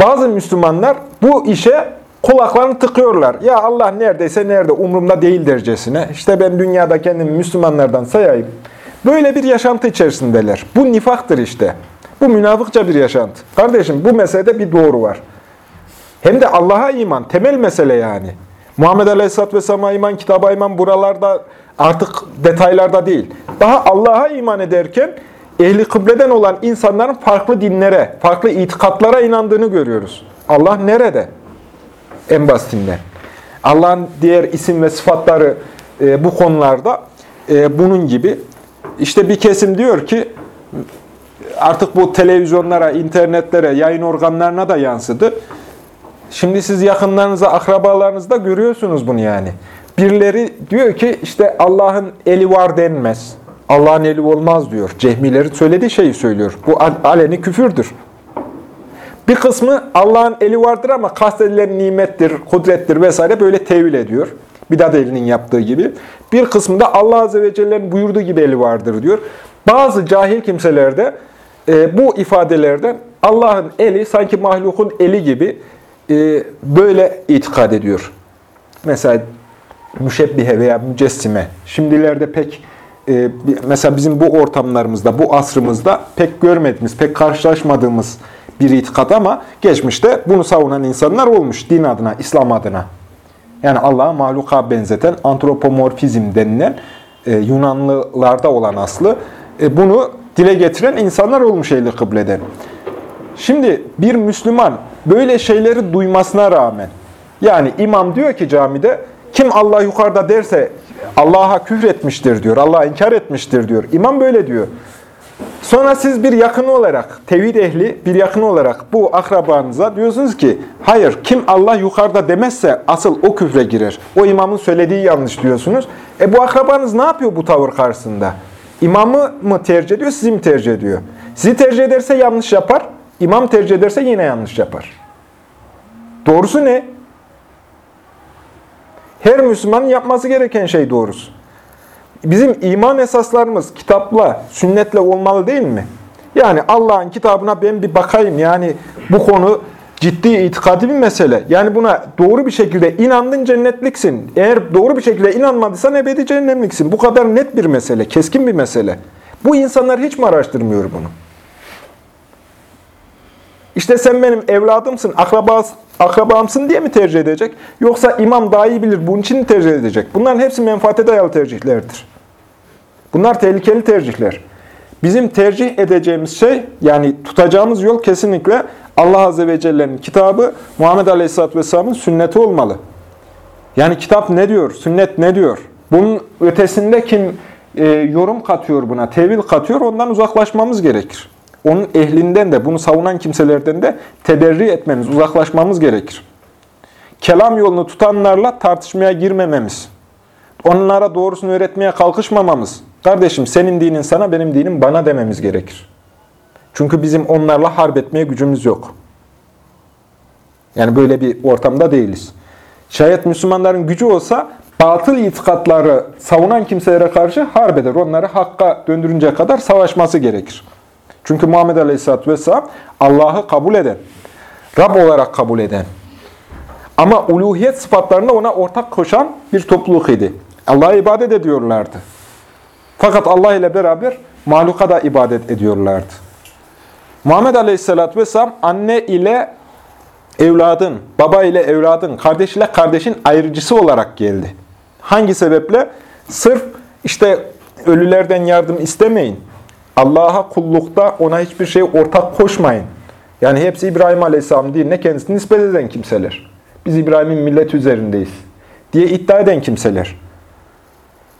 bazı Müslümanlar bu işe kulaklarını tıkıyorlar. Ya Allah neredeyse nerede umurumda değil dercesine. İşte ben dünyada kendimi Müslümanlardan sayayım. Böyle bir yaşantı içerisindeler. Bu nifaktır işte. Bu münafıkça bir yaşantı. Kardeşim bu meselede bir doğru var. Hem de Allah'a iman, temel mesele yani. Muhammed Aleyhisselatü Vesselam'a iman, kitaba iman buralarda artık detaylarda değil. Daha Allah'a iman ederken ehli kıbleden olan insanların farklı dinlere, farklı itikatlara inandığını görüyoruz. Allah nerede? En basitinden. Allah'ın diğer isim ve sıfatları e, bu konularda e, bunun gibi. İşte bir kesim diyor ki artık bu televizyonlara, internetlere, yayın organlarına da yansıdı. Şimdi siz yakınlarınızda, akrabalarınızda görüyorsunuz bunu yani. Birileri diyor ki işte Allah'ın eli var denmez. Allah'ın eli olmaz diyor. Cehmilerin söylediği şeyi söylüyor. Bu aleni küfürdür. Bir kısmı Allah'ın eli vardır ama kastedilen nimettir, kudrettir vesaire böyle tevil ediyor. Bidat elinin yaptığı gibi. Bir kısmı da Allah Azze ve Celle'nin buyurduğu gibi eli vardır diyor. Bazı cahil kimselerde e, bu ifadelerden Allah'ın eli sanki mahlukun eli gibi e, böyle itikad ediyor. Mesela müşebbihe veya mücessime. Şimdilerde pek e, mesela bizim bu ortamlarımızda, bu asrımızda pek görmediğimiz, pek karşılaşmadığımız bir itikat ama geçmişte bunu savunan insanlar olmuş din adına, İslam adına. Yani Allah'a mahluka benzeten antropomorfizm denilen e, Yunanlılarda olan aslı. E, bunu dile getiren insanlar olmuş ehli kıbleden. Şimdi bir Müslüman böyle şeyleri duymasına rağmen, yani imam diyor ki camide, kim Allah yukarıda derse Allah'a küfretmiştir diyor, Allah'a inkar etmiştir diyor. İmam böyle diyor. Sonra siz bir yakın olarak, tevhid ehli bir yakın olarak bu akrabanıza diyorsunuz ki, hayır kim Allah yukarıda demezse asıl o küfre girer. O imamın söylediği yanlış diyorsunuz. E bu akrabanız ne yapıyor bu tavır karşısında? İmamı mı tercih ediyor, sizi mi tercih ediyor? Sizi tercih ederse yanlış yapar, imam tercih ederse yine yanlış yapar. Doğrusu ne? Her Müslümanın yapması gereken şey doğrusu. Bizim iman esaslarımız kitapla, sünnetle olmalı değil mi? Yani Allah'ın kitabına ben bir bakayım. Yani bu konu ciddi itikadi bir mesele. Yani buna doğru bir şekilde inandın cennetliksin. Eğer doğru bir şekilde inanmadıysan ebedi cehennemliksin. Bu kadar net bir mesele, keskin bir mesele. Bu insanlar hiç mi araştırmıyor bunu? İşte sen benim evladımsın, akrabas, akrabamsın diye mi tercih edecek? Yoksa imam daha iyi bilir, bunun için mi tercih edecek? Bunların hepsi menfaate dayalı tercihlerdir. Bunlar tehlikeli tercihler. Bizim tercih edeceğimiz şey, yani tutacağımız yol kesinlikle Allah Azze ve Celle'nin kitabı Muhammed Aleyhisselatü Vesselam'ın sünneti olmalı. Yani kitap ne diyor, sünnet ne diyor? Bunun ötesinde kim e, yorum katıyor buna, tevil katıyor, ondan uzaklaşmamız gerekir. Onun ehlinden de, bunu savunan kimselerden de teberri etmemiz, uzaklaşmamız gerekir. Kelam yolunu tutanlarla tartışmaya girmememiz, onlara doğrusunu öğretmeye kalkışmamamız, kardeşim senin dinin sana, benim dinim bana dememiz gerekir. Çünkü bizim onlarla harp etmeye gücümüz yok. Yani böyle bir ortamda değiliz. Şayet Müslümanların gücü olsa batıl itikatları savunan kimselere karşı harp eder. Onları hakka döndürünceye kadar savaşması gerekir. Çünkü Muhammed Aleyhisselatü Vesselam Allah'ı kabul eden, Rab olarak kabul eden ama uluhiyet sıfatlarında ona ortak koşan bir topluluk idi. Allah'a ibadet ediyorlardı. Fakat Allah ile beraber mahluka da ibadet ediyorlardı. Muhammed Aleyhisselatü Vesselam anne ile evladın, baba ile evladın, kardeş ile kardeşin ayrıcısı olarak geldi. Hangi sebeple? Sırf işte ölülerden yardım istemeyin. Allah'a kullukta ona hiçbir şey ortak koşmayın. Yani hepsi İbrahim Aleyhisselam dinine kendisini nispet eden kimseler. Biz İbrahim'in millet üzerindeyiz diye iddia eden kimseler.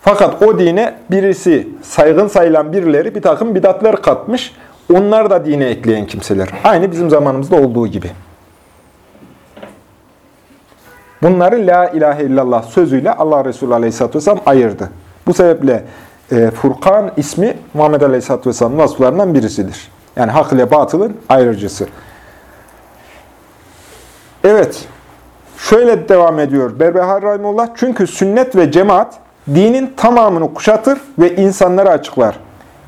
Fakat o dine birisi, saygın sayılan birileri bir takım bidatler katmış, onlar da dine ekleyen kimseler. Aynı bizim zamanımızda olduğu gibi. Bunları la ilahe illallah sözüyle Allah Resulü Aleyhisselatü Vesselam ayırdı. Bu sebeple e, Furkan ismi Muhammed Aleyhisselatü Vesselam'ın vasıflarından birisidir. Yani hak ile batılın ayrıcısı. Evet, şöyle devam ediyor Berbehar Rahimullah. Çünkü sünnet ve cemaat dinin tamamını kuşatır ve insanlara açıklar.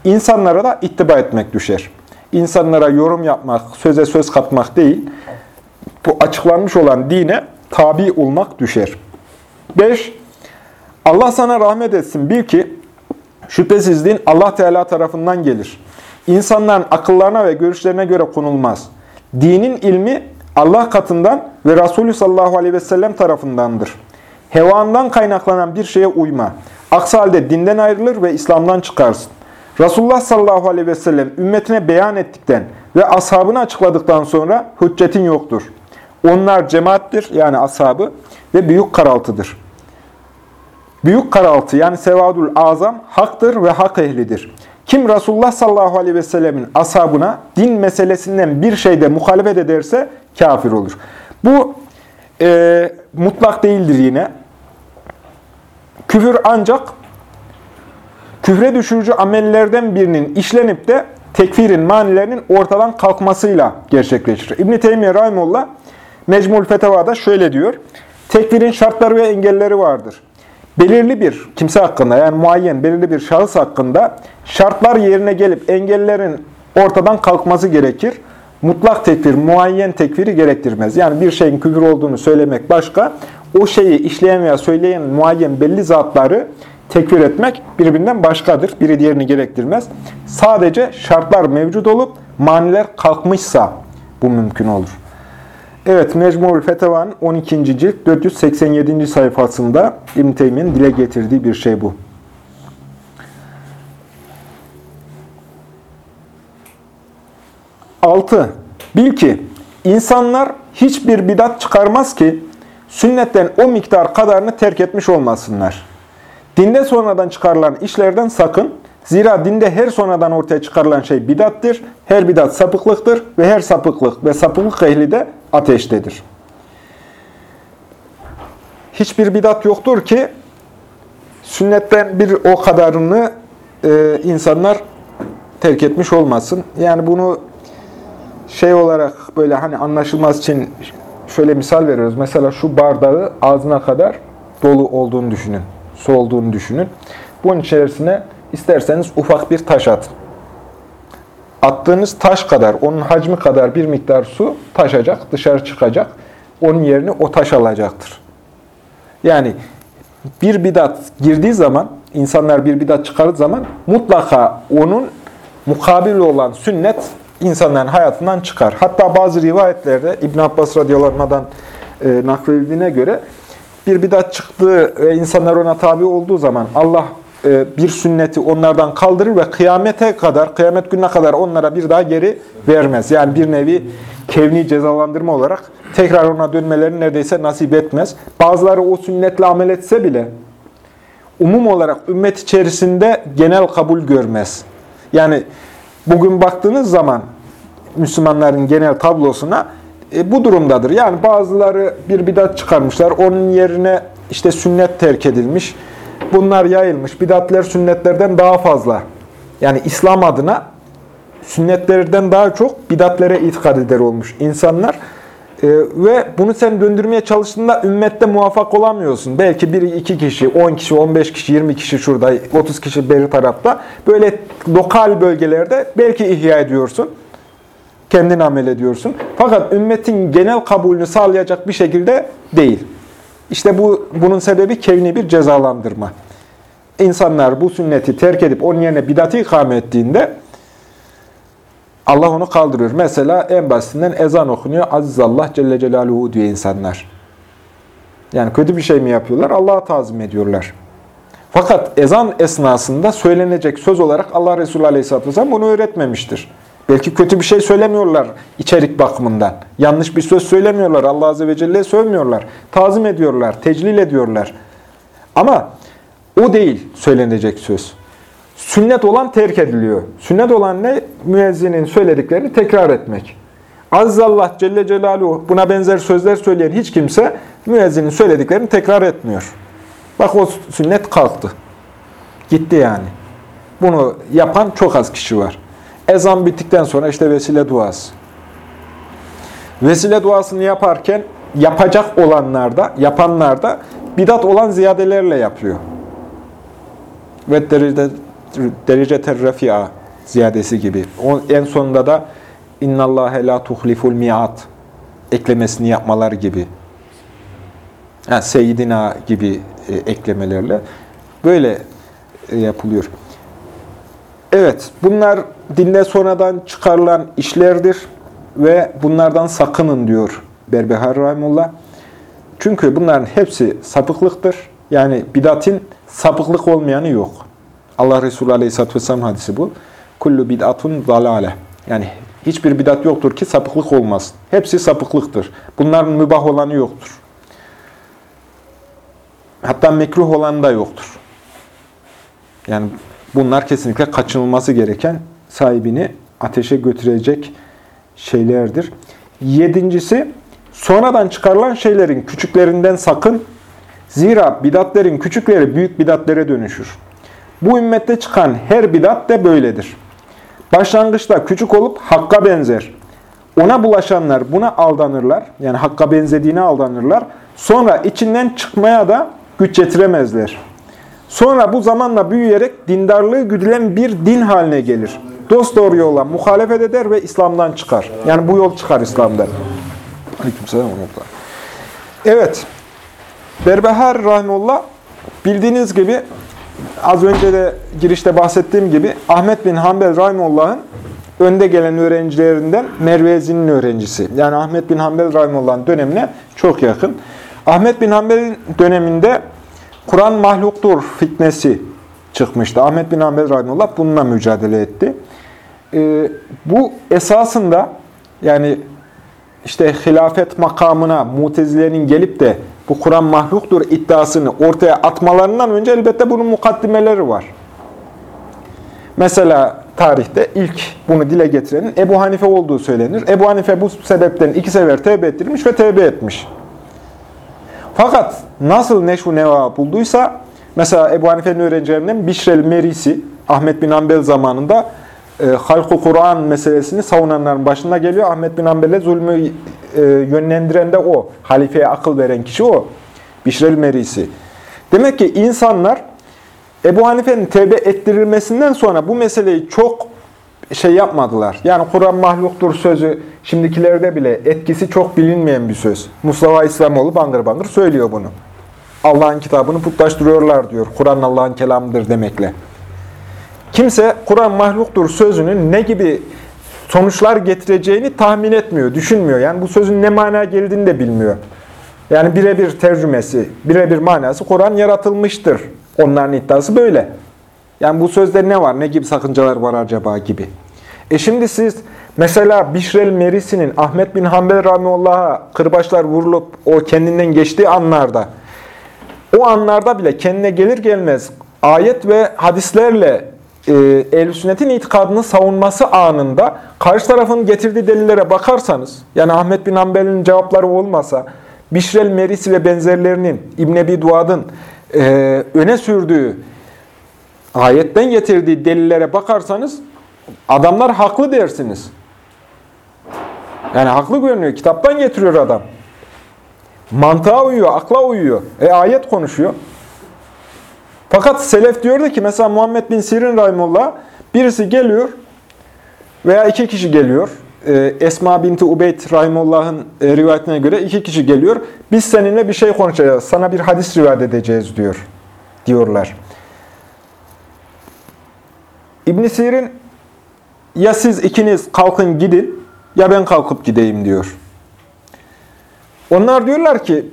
İnsanlara da ittiba etmek düşer. İnsanlara yorum yapmak, söze söz katmak değil, bu açıklanmış olan dine tabi olmak düşer. 5. Allah sana rahmet etsin. Bil ki şüphesiz din Allah Teala tarafından gelir. İnsanların akıllarına ve görüşlerine göre konulmaz. Dinin ilmi Allah katından ve Resulü sallallahu aleyhi ve sellem tarafındandır. Hevandan kaynaklanan bir şeye uyma. Aksi halde dinden ayrılır ve İslam'dan çıkarsın. Resulullah sallallahu aleyhi ve sellem ümmetine beyan ettikten ve ashabını açıkladıktan sonra hüccetin yoktur. Onlar cemaattir yani ashabı ve büyük karaltıdır. Büyük karaltı yani sevadul azam haktır ve hak ehlidir. Kim Resulullah sallallahu aleyhi ve sellemin ashabına din meselesinden bir şeyde muhalefet ederse kafir olur. Bu e, mutlak değildir yine. Küfür ancak küfre düşürücü amellerden birinin işlenip de tekfirin manilerinin ortadan kalkmasıyla gerçekleşir. İbn-i Teymiye Rahimullah Mecmul Feteva'da şöyle diyor. Tekfirin şartları ve engelleri vardır. Belirli bir kimse hakkında yani muayyen belirli bir şahıs hakkında şartlar yerine gelip engellerin ortadan kalkması gerekir. Mutlak tekfir, muayyen tekfiri gerektirmez. Yani bir şeyin küfür olduğunu söylemek başka, o şeyi işleyen veya söyleyen muayyen belli zatları tekfir etmek birbirinden başkadır. Biri diğerini gerektirmez. Sadece şartlar mevcut olup maniler kalkmışsa bu mümkün olur. Evet, Mecmu'l Feteva'nın 12. cilt 487. sayfasında İbn Teymiye'nin dile getirdiği bir şey bu. Altı, bil ki insanlar hiçbir bidat çıkarmaz ki sünnetten o miktar kadarını terk etmiş olmasınlar. Dinde sonradan çıkarılan işlerden sakın. Zira dinde her sonradan ortaya çıkarılan şey bidattır. Her bidat sapıklıktır ve her sapıklık ve sapıklık ehli de ateştedir. Hiçbir bidat yoktur ki sünnetten bir o kadarını e, insanlar terk etmiş olmasın. Yani bunu şey olarak böyle hani anlaşılmaz için şöyle misal veriyoruz. Mesela şu bardağı ağzına kadar dolu olduğunu düşünün. Su olduğunu düşünün. Bunun içerisine isterseniz ufak bir taş atın. Attığınız taş kadar, onun hacmi kadar bir miktar su taşacak, dışarı çıkacak. Onun yerini o taş alacaktır. Yani bir bidat girdiği zaman, insanlar bir bidat çıkardığı zaman mutlaka onun mukabil olan sünnet insanların hayatından çıkar. Hatta bazı rivayetlerde İbn Abbas radıyallahu e, nakledildiğine göre bir bidat çıktığı ve insanlar ona tabi olduğu zaman Allah e, bir sünneti onlardan kaldırır ve kıyamete kadar, kıyamet gününe kadar onlara bir daha geri vermez. Yani bir nevi kevni cezalandırma olarak tekrar ona dönmelerini neredeyse nasip etmez. Bazıları o sünnetle amel etse bile umum olarak ümmet içerisinde genel kabul görmez. Yani bugün baktığınız zaman Müslümanların genel tablosuna e, bu durumdadır. Yani bazıları bir bidat çıkarmışlar. Onun yerine işte sünnet terk edilmiş. Bunlar yayılmış. Bidatler sünnetlerden daha fazla. Yani İslam adına sünnetlerden daha çok bidatlere itikad eder olmuş insanlar. Ee, ve bunu sen döndürmeye çalıştığında ümmette muvaffak olamıyorsun. Belki bir iki kişi, 10 kişi, 15 kişi, 20 kişi şurada, 30 kişi beri tarafta. Böyle lokal bölgelerde belki ihya ediyorsun. Kendin amel ediyorsun. Fakat ümmetin genel kabulünü sağlayacak bir şekilde değil. İşte bu bunun sebebi kevni bir cezalandırma. İnsanlar bu sünneti terk edip onun yerine bidatı ikame ettiğinde Allah onu kaldırıyor. Mesela en basitinden ezan okunuyor. Aziz Allah Celle Celaluhu diyor insanlar. Yani kötü bir şey mi yapıyorlar? Allah'a tazim ediyorlar. Fakat ezan esnasında söylenecek söz olarak Allah Resulü Aleyhisselatü Vesselam bunu öğretmemiştir. Belki kötü bir şey söylemiyorlar içerik bakımından. Yanlış bir söz söylemiyorlar. Allah Azze ve Celle'ye sövmüyorlar. Tazim ediyorlar, teclil ediyorlar. Ama o değil söylenecek söz. Sünnet olan terk ediliyor. Sünnet olan ne? Müezzinin söylediklerini tekrar etmek. Allah Celle Celaluhu buna benzer sözler söyleyen hiç kimse müezzinin söylediklerini tekrar etmiyor. Bak o sünnet kalktı. Gitti yani. Bunu yapan çok az kişi var. Ezan bittikten sonra işte vesile duası. Vesile duasını yaparken yapacak olanlar da, yapanlar da bidat olan ziyadelerle yapıyor. Ve derece terrefi'a ziyadesi gibi. En sonunda da innallâhe la tuhliful mi'at eklemesini yapmalar gibi. Yani seyyidina gibi e, eklemelerle böyle e, yapılıyor. Evet, bunlar dinde sonradan çıkarılan işlerdir ve bunlardan sakının diyor Berbehar Rahimullah. Çünkü bunların hepsi sapıklıktır. Yani bidatin sapıklık olmayanı yok. Allah Resulü Aleyhisselatü Vesselam hadisi bu. Kullu bid'atun zalale. Yani hiçbir bidat yoktur ki sapıklık olmaz. Hepsi sapıklıktır. Bunların mübah olanı yoktur. Hatta mekruh olanı da yoktur. Yani bunlar kesinlikle kaçınılması gereken sahibini ateşe götürecek şeylerdir. Yedincisi, sonradan çıkarılan şeylerin küçüklerinden sakın. Zira bidatlerin küçükleri büyük bidatlere dönüşür. Bu ümmette çıkan her bidat de böyledir. Başlangıçta küçük olup hakka benzer. Ona bulaşanlar buna aldanırlar. Yani hakka benzediğine aldanırlar. Sonra içinden çıkmaya da güç getiremezler. Sonra bu zamanla büyüyerek dindarlığı güdülen bir din haline gelir. Dost doğru yola muhalefet eder ve İslam'dan çıkar. Yani bu yol çıkar İslam'dan. Evet. Berbehar Rahimullah bildiğiniz gibi az önce de girişte bahsettiğim gibi Ahmet bin Hanbel Rahimullah'ın önde gelen öğrencilerinden Mervezi'nin öğrencisi. Yani Ahmet bin Hanbel Rahimullah'ın dönemine çok yakın. Ahmet bin Hanbel'in döneminde Kur'an mahluktur fitnesi çıkmıştı. Ahmet bin Hanbel Rahimullah bununla mücadele etti. Ee, bu esasında yani işte hilafet makamına mutezilerin gelip de bu Kur'an mahluktur iddiasını ortaya atmalarından önce elbette bunun mukaddimeleri var. Mesela tarihte ilk bunu dile getirenin Ebu Hanife olduğu söylenir. Ebu Hanife bu sebepten iki sefer tevbe ettirilmiş ve tevbe etmiş. Fakat nasıl neşu neva bulduysa, mesela Ebu Hanife'nin öğrencilerinden Bişrel Merisi, Ahmet bin Ambel zamanında e, halku Kur'an meselesini savunanların başında geliyor. Ahmet bin Ambel'e zulmü e, yönlendiren de o. Halifeye akıl veren kişi o. Bişrel Merisi. Demek ki insanlar Ebu Hanife'nin tevbe ettirilmesinden sonra bu meseleyi çok şey yapmadılar. Yani Kur'an mahluktur sözü şimdikilerde bile etkisi çok bilinmeyen bir söz. Mustafa İslamoğlu bangır bangır söylüyor bunu. Allah'ın kitabını putlaştırıyorlar diyor. Kur'an Allah'ın kelamıdır demekle. Kimse Kur'an mahluktur sözünün ne gibi sonuçlar getireceğini tahmin etmiyor, düşünmüyor. Yani bu sözün ne mana geldiğini de bilmiyor. Yani birebir tercümesi, birebir manası Kur'an yaratılmıştır. Onların iddiası böyle. Yani bu sözde ne var, ne gibi sakıncalar var acaba gibi. E şimdi siz Mesela Bişrel Merisi'nin Ahmet bin Hanbel Rahimeullah'a kırbaçlar vurulup o kendinden geçtiği anlarda, o anlarda bile kendine gelir gelmez ayet ve hadislerle ehl sünnetin itikadını savunması anında karşı tarafın getirdiği delillere bakarsanız, yani Ahmet bin Hanbel'in cevapları olmasa, Bişrel Merisi ve benzerlerinin, İbn Ebi Duad'ın e, öne sürdüğü, ayetten getirdiği delillere bakarsanız, adamlar haklı dersiniz. Yani haklı görünüyor. Kitaptan getiriyor adam. Mantığa uyuyor, akla uyuyor. E ayet konuşuyor. Fakat Selef diyordu ki mesela Muhammed bin Sirin Rahimullah birisi geliyor veya iki kişi geliyor. Ee, Esma binti Ubeyd Rahimullah'ın e, rivayetine göre iki kişi geliyor. Biz seninle bir şey konuşacağız. Sana bir hadis rivayet edeceğiz diyor. Diyorlar. İbn Sirin ya siz ikiniz kalkın gidin ya ben kalkıp gideyim diyor. Onlar diyorlar ki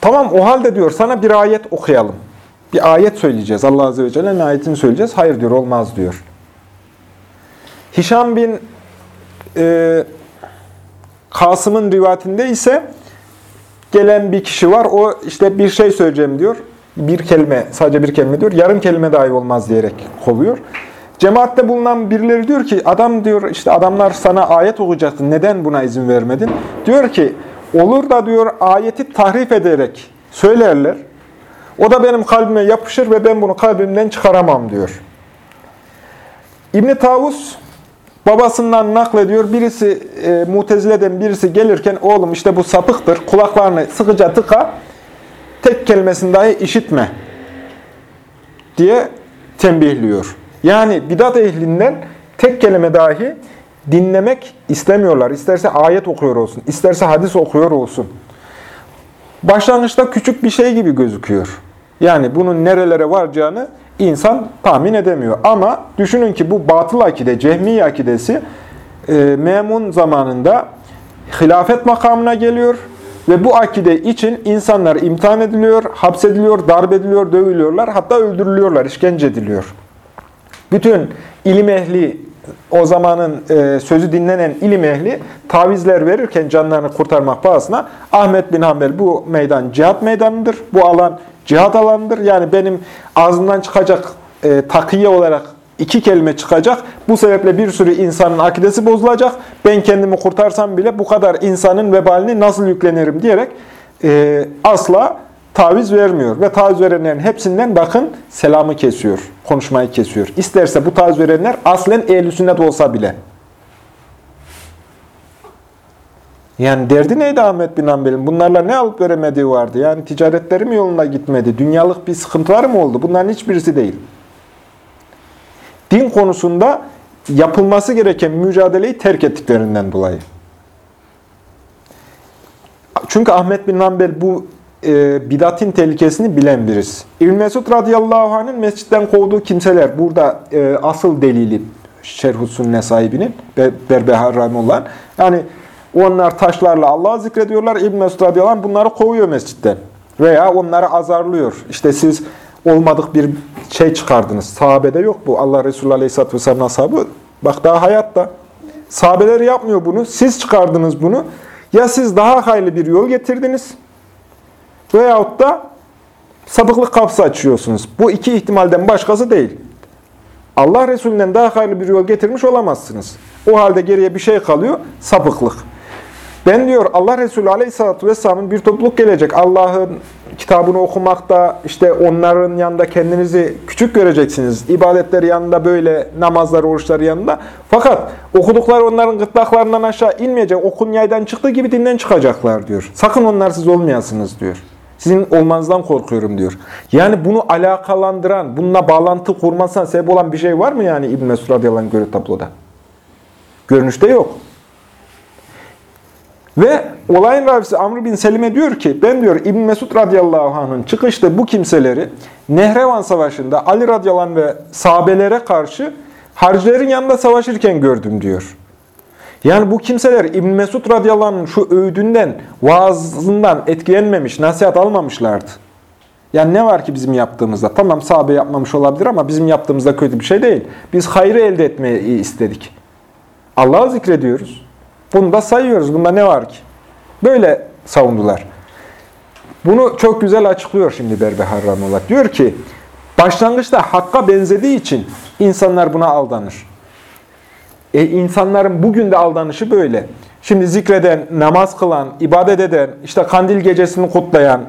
tamam o halde diyor sana bir ayet okuyalım. Bir ayet söyleyeceğiz. Allah Azze ve Celle'nin ayetini söyleyeceğiz. Hayır diyor olmaz diyor. Hişam bin e, Kasım'ın rivayetinde ise gelen bir kişi var. O işte bir şey söyleyeceğim diyor. Bir kelime, sadece bir kelime diyor. Yarım kelime dahi olmaz diyerek kovuyor. Cemaatte bulunan birileri diyor ki adam diyor işte adamlar sana ayet okuyacaktı. Neden buna izin vermedin? Diyor ki olur da diyor ayeti tahrif ederek söylerler. O da benim kalbime yapışır ve ben bunu kalbimden çıkaramam diyor. İbni Tavus babasından naklediyor. Birisi e, Mutezile'den birisi gelirken oğlum işte bu sapıktır. Kulaklarını sıkıca tıka. Tek kelimesini dahi işitme diye tembihliyor. Yani bidat ehlinden tek kelime dahi dinlemek istemiyorlar. İsterse ayet okuyor olsun, isterse hadis okuyor olsun. Başlangıçta küçük bir şey gibi gözüküyor. Yani bunun nerelere varacağını insan tahmin edemiyor. Ama düşünün ki bu batıl akide, cehmi akidesi e, Memun zamanında hilafet makamına geliyor ve bu akide için insanlar imtihan ediliyor, hapsediliyor, darp ediliyor, dövülüyorlar, hatta öldürülüyorlar, işkence ediliyor. Bütün ilim ehli, o zamanın e, sözü dinlenen ilim ehli tavizler verirken canlarını kurtarmak pahasına Ahmet bin Hanbel bu meydan cihat meydanıdır. Bu alan cihat alanıdır. Yani benim ağzımdan çıkacak e, takiye olarak iki kelime çıkacak. Bu sebeple bir sürü insanın akidesi bozulacak. Ben kendimi kurtarsam bile bu kadar insanın vebalini nasıl yüklenirim diyerek e, asla taviz vermiyor. Ve taviz verenlerin hepsinden bakın selamı kesiyor, konuşmayı kesiyor. İsterse bu taviz verenler aslen ehl sünnet olsa bile. Yani derdi neydi Ahmet bin Hanbel'in? Bunlarla ne alıp veremediği vardı? Yani ticaretleri mi yoluna gitmedi? Dünyalık bir sıkıntılar mı oldu? Bunların hiçbirisi değil. Din konusunda yapılması gereken mücadeleyi terk ettiklerinden dolayı. Çünkü Ahmet bin Hanbel bu e, bidatin tehlikesini bilen birisi. İbn Mesud radıyallahu anh'ın mescitten kovduğu kimseler, burada e, asıl delili Sünne sahibinin, Berbehar Rahimullah. Yani onlar taşlarla Allah'ı zikrediyorlar. İbn Mesud radıyallahu anh bunları kovuyor mescitten. Veya onları azarlıyor. İşte siz olmadık bir şey çıkardınız. Sahabede yok bu. Allah Resulü Aleyhisselatü Vesselam'ın ashabı. Bak daha hayatta. Sahabeler yapmıyor bunu. Siz çıkardınız bunu. Ya siz daha hayırlı bir yol getirdiniz Veyahut da sapıklık kapısı açıyorsunuz. Bu iki ihtimalden başkası değil. Allah Resulü'nden daha hayırlı bir yol getirmiş olamazsınız. O halde geriye bir şey kalıyor, sapıklık. Ben diyor Allah Resulü Aleyhisselatü Vesselam'ın bir topluluk gelecek. Allah'ın kitabını okumakta, işte onların yanında kendinizi küçük göreceksiniz. İbadetleri yanında böyle, namazlar, oruçları yanında. Fakat okudukları onların gırtlaklarından aşağı inmeyecek. Okun yaydan çıktığı gibi dinden çıkacaklar diyor. Sakın onlarsız olmayasınız diyor. Sizin olmanızdan korkuyorum diyor. Yani bunu alakalandıran, bununla bağlantı kurmasına sebep olan bir şey var mı yani İbn Mesud radıyallahu göre tabloda? Görünüşte yok. Ve olayın ravisi Amr bin Selim'e diyor ki, ben diyor İbn Mesud radıyallahu anh'ın çıkışta bu kimseleri Nehrevan Savaşı'nda Ali radıyallahu anh ve sahabelere karşı harcilerin yanında savaşırken gördüm diyor. Yani bu kimseler İbn Mesud radıyallahu anh'ın şu öğüdünden, vaazından etkilenmemiş, nasihat almamışlardı. Yani ne var ki bizim yaptığımızda? Tamam sahabe yapmamış olabilir ama bizim yaptığımızda kötü bir şey değil. Biz hayrı elde etmeyi istedik. Allah'ı zikrediyoruz. Bunu da sayıyoruz. Bunda ne var ki? Böyle savundular. Bunu çok güzel açıklıyor şimdi Berbehar Rahmanullah. Diyor ki, başlangıçta hakka benzediği için insanlar buna aldanır. E insanların bugün de aldanışı böyle. Şimdi zikreden, namaz kılan, ibadet eden, işte kandil gecesini kutlayan,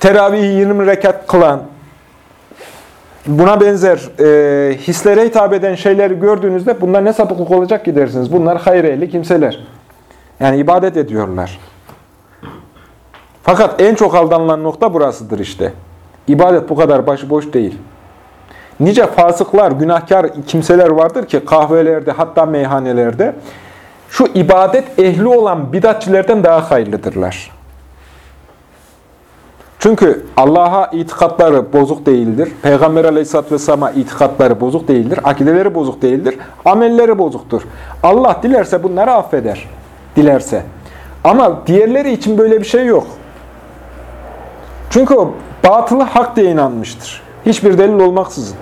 teravih 20 rekat kılan, buna benzer e, hislere hitap eden şeyleri gördüğünüzde bunlar ne sapıklık olacak ki dersiniz. Bunlar hayır ehli kimseler. Yani ibadet ediyorlar. Fakat en çok aldanılan nokta burasıdır işte. İbadet bu kadar başıboş değil. Nice fasıklar, günahkar kimseler vardır ki kahvelerde hatta meyhanelerde şu ibadet ehli olan bidatçilerden daha hayırlıdırlar. Çünkü Allah'a itikatları bozuk değildir. Peygamber aleyhisselatü vesselam'a itikatları bozuk değildir. Akideleri bozuk değildir. Amelleri bozuktur. Allah dilerse bunları affeder. Dilerse. Ama diğerleri için böyle bir şey yok. Çünkü o batılı hak diye inanmıştır. Hiçbir delil olmaksızın.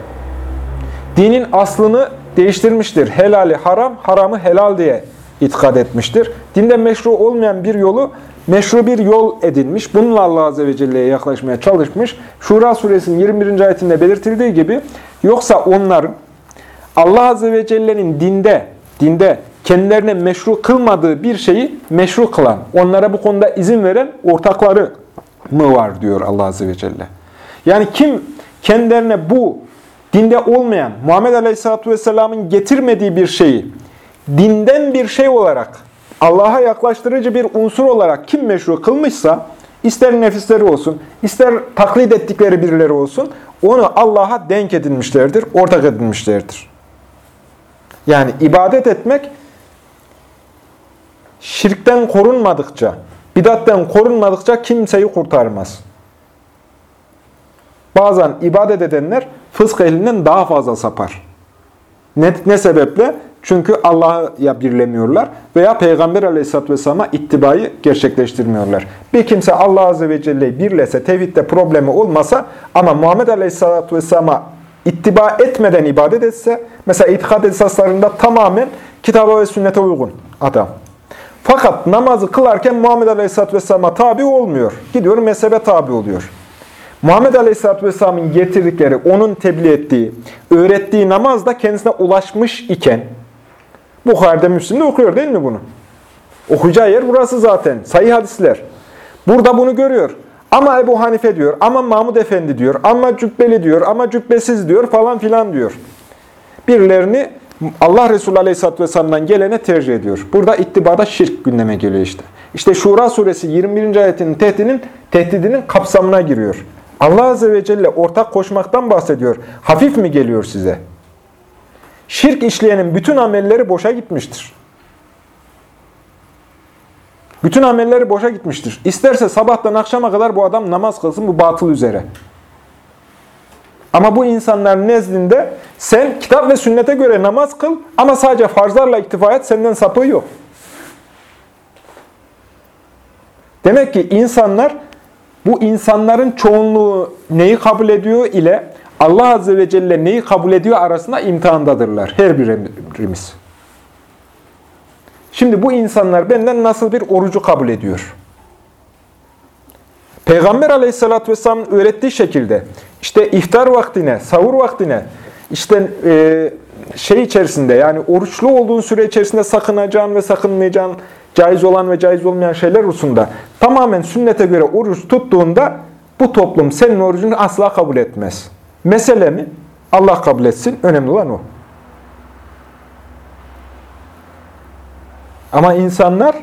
Dinin aslını değiştirmiştir. Helali haram, haramı helal diye itikad etmiştir. Dinde meşru olmayan bir yolu meşru bir yol edinmiş. Bununla Allah Azze ve Celle'ye yaklaşmaya çalışmış. Şura suresinin 21. ayetinde belirtildiği gibi yoksa onların Allah Azze ve Celle'nin dinde, dinde kendilerine meşru kılmadığı bir şeyi meşru kılan, onlara bu konuda izin veren ortakları mı var diyor Allah Azze ve Celle. Yani kim kendilerine bu dinde olmayan, Muhammed Aleyhisselatü Vesselam'ın getirmediği bir şeyi dinden bir şey olarak, Allah'a yaklaştırıcı bir unsur olarak kim meşru kılmışsa, ister nefisleri olsun, ister taklit ettikleri birileri olsun, onu Allah'a denk edinmişlerdir, ortak edinmişlerdir. Yani ibadet etmek, şirkten korunmadıkça, bidatten korunmadıkça kimseyi kurtarmaz. Bazen ibadet edenler fısk ehlinden daha fazla sapar. Ne, ne sebeple? Çünkü Allah'ı birlemiyorlar veya Peygamber aleyhisselatü vesselam'a ittibayı gerçekleştirmiyorlar. Bir kimse Allah azze ve celle'yi birlese, tevhidde problemi olmasa ama Muhammed aleyhisselatü vesselam'a ittiba etmeden ibadet etse, mesela itikad esaslarında tamamen kitaba ve sünnete uygun adam. Fakat namazı kılarken Muhammed aleyhisselatü vesselam'a tabi olmuyor. Gidiyor mezhebe tabi oluyor. Muhammed Aleyhisselatü Vesselam'ın getirdikleri, onun tebliğ ettiği, öğrettiği namaz da kendisine ulaşmış iken, Bukhari'de, Müslim'de okuyor değil mi bunu? Okuyacağı yer burası zaten. Sayı hadisler. Burada bunu görüyor. Ama Ebu Hanife diyor, ama Mahmud Efendi diyor, ama cübbeli diyor, ama cübbesiz diyor falan filan diyor. Birilerini Allah Resulü Aleyhisselatü Vesselam'dan gelene tercih ediyor. Burada ittibada şirk gündeme geliyor işte. İşte Şura suresi 21. ayetinin tehdidinin, tehdidinin kapsamına giriyor. Allah Azze ve Celle ortak koşmaktan bahsediyor. Hafif mi geliyor size? Şirk işleyenin bütün amelleri boşa gitmiştir. Bütün amelleri boşa gitmiştir. İsterse sabahtan akşama kadar bu adam namaz kılsın bu batıl üzere. Ama bu insanların nezdinde sen kitap ve sünnete göre namaz kıl ama sadece farzlarla iktifa et senden sapığı yok. Demek ki insanlar bu insanların çoğunluğu neyi kabul ediyor ile Allah Azze ve Celle neyi kabul ediyor arasında imtihandadırlar. Her birimiz. Şimdi bu insanlar benden nasıl bir orucu kabul ediyor? Peygamber aleyhissalatü vesselamın öğrettiği şekilde işte iftar vaktine, savur vaktine, işte e, şey içerisinde yani oruçlu olduğun süre içerisinde sakınacağın ve sakınmayacağın caiz olan ve caiz olmayan şeyler hususunda tamamen sünnete göre oruç tuttuğunda bu toplum senin orucunu asla kabul etmez. Mesele mi? Allah kabul etsin. Önemli olan o. Ama insanlar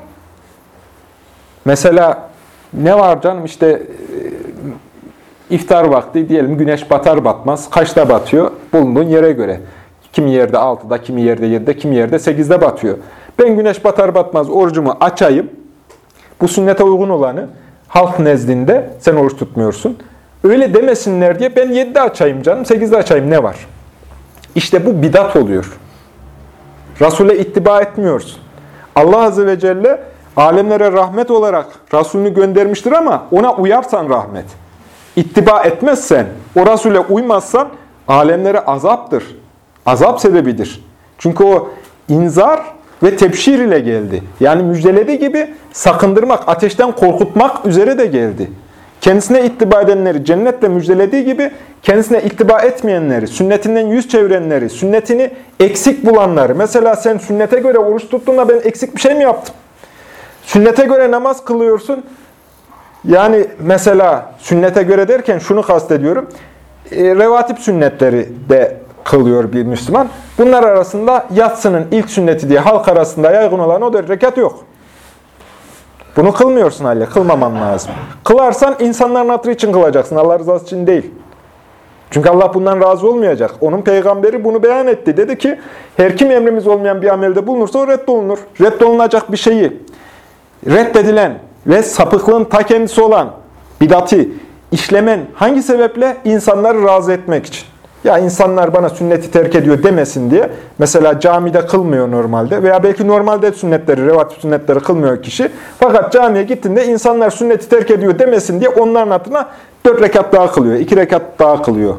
mesela ne var canım işte e, iftar vakti diyelim güneş batar batmaz. Kaçta batıyor? Bulunduğun yere göre. Kimi yerde 6'da, kimi yerde 7'de, kimi yerde 8'de batıyor. Ben güneş batar batmaz orucumu açayım. Bu sünnete uygun olanı halk nezdinde sen oruç tutmuyorsun. Öyle demesinler diye ben 7'de açayım canım, 8'de açayım ne var? İşte bu bidat oluyor. Resul'e ittiba etmiyorsun. Allah Azze ve Celle alemlere rahmet olarak Resulünü göndermiştir ama ona uyarsan rahmet. İttiba etmezsen, o Resul'e uymazsan alemlere azaptır. Azap sebebidir. Çünkü o inzar ve tebşir ile geldi. Yani müjdelediği gibi sakındırmak, ateşten korkutmak üzere de geldi. Kendisine ittiba edenleri cennetle müjdelediği gibi kendisine ittiba etmeyenleri, sünnetinden yüz çevirenleri, sünnetini eksik bulanları. Mesela sen sünnete göre oruç tuttuğunda ben eksik bir şey mi yaptım? Sünnete göre namaz kılıyorsun. Yani mesela sünnete göre derken şunu kastediyorum. E, revatip sünnetleri de kılıyor bir Müslüman. Bunlar arasında yatsının ilk sünneti diye halk arasında yaygın olan o dört rekat yok. Bunu kılmıyorsun halle, kılmaman lazım. Kılarsan insanların hatırı için kılacaksın, Allah rızası için değil. Çünkü Allah bundan razı olmayacak. Onun peygamberi bunu beyan etti. Dedi ki, her kim emrimiz olmayan bir amelde bulunursa o reddolunur. Reddolunacak bir şeyi, reddedilen ve sapıklığın ta kendisi olan bidati işlemen hangi sebeple? insanları razı etmek için. Ya insanlar bana sünneti terk ediyor demesin diye. Mesela camide kılmıyor normalde veya belki normalde sünnetleri, revatip sünnetleri kılmıyor kişi. Fakat camiye gittiğinde insanlar sünneti terk ediyor demesin diye onların adına dört rekat daha kılıyor, iki rekat daha kılıyor.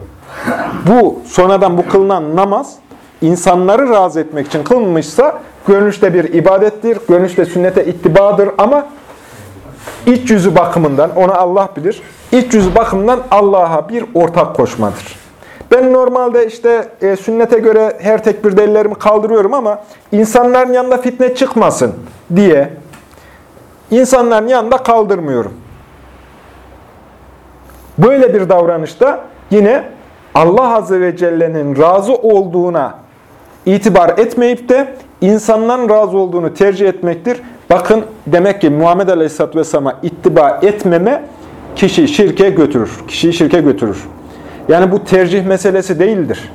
Bu sonradan bu kılınan namaz insanları razı etmek için kılınmışsa görünüşte bir ibadettir, görünüşte sünnete ittibadır ama iç yüzü bakımından, onu Allah bilir, iç yüzü bakımından Allah'a bir ortak koşmadır. Ben normalde işte e, sünnete göre her tekbir delillerimi kaldırıyorum ama insanların yanında fitne çıkmasın diye insanların yanında kaldırmıyorum. Böyle bir davranışta yine Allah Azze ve Celle'nin razı olduğuna itibar etmeyip de insanların razı olduğunu tercih etmektir. Bakın demek ki Muhammed Aleyhisselatü Vesselam'a ittiba etmeme kişi şirke götürür. Kişiyi şirke götürür. Yani bu tercih meselesi değildir.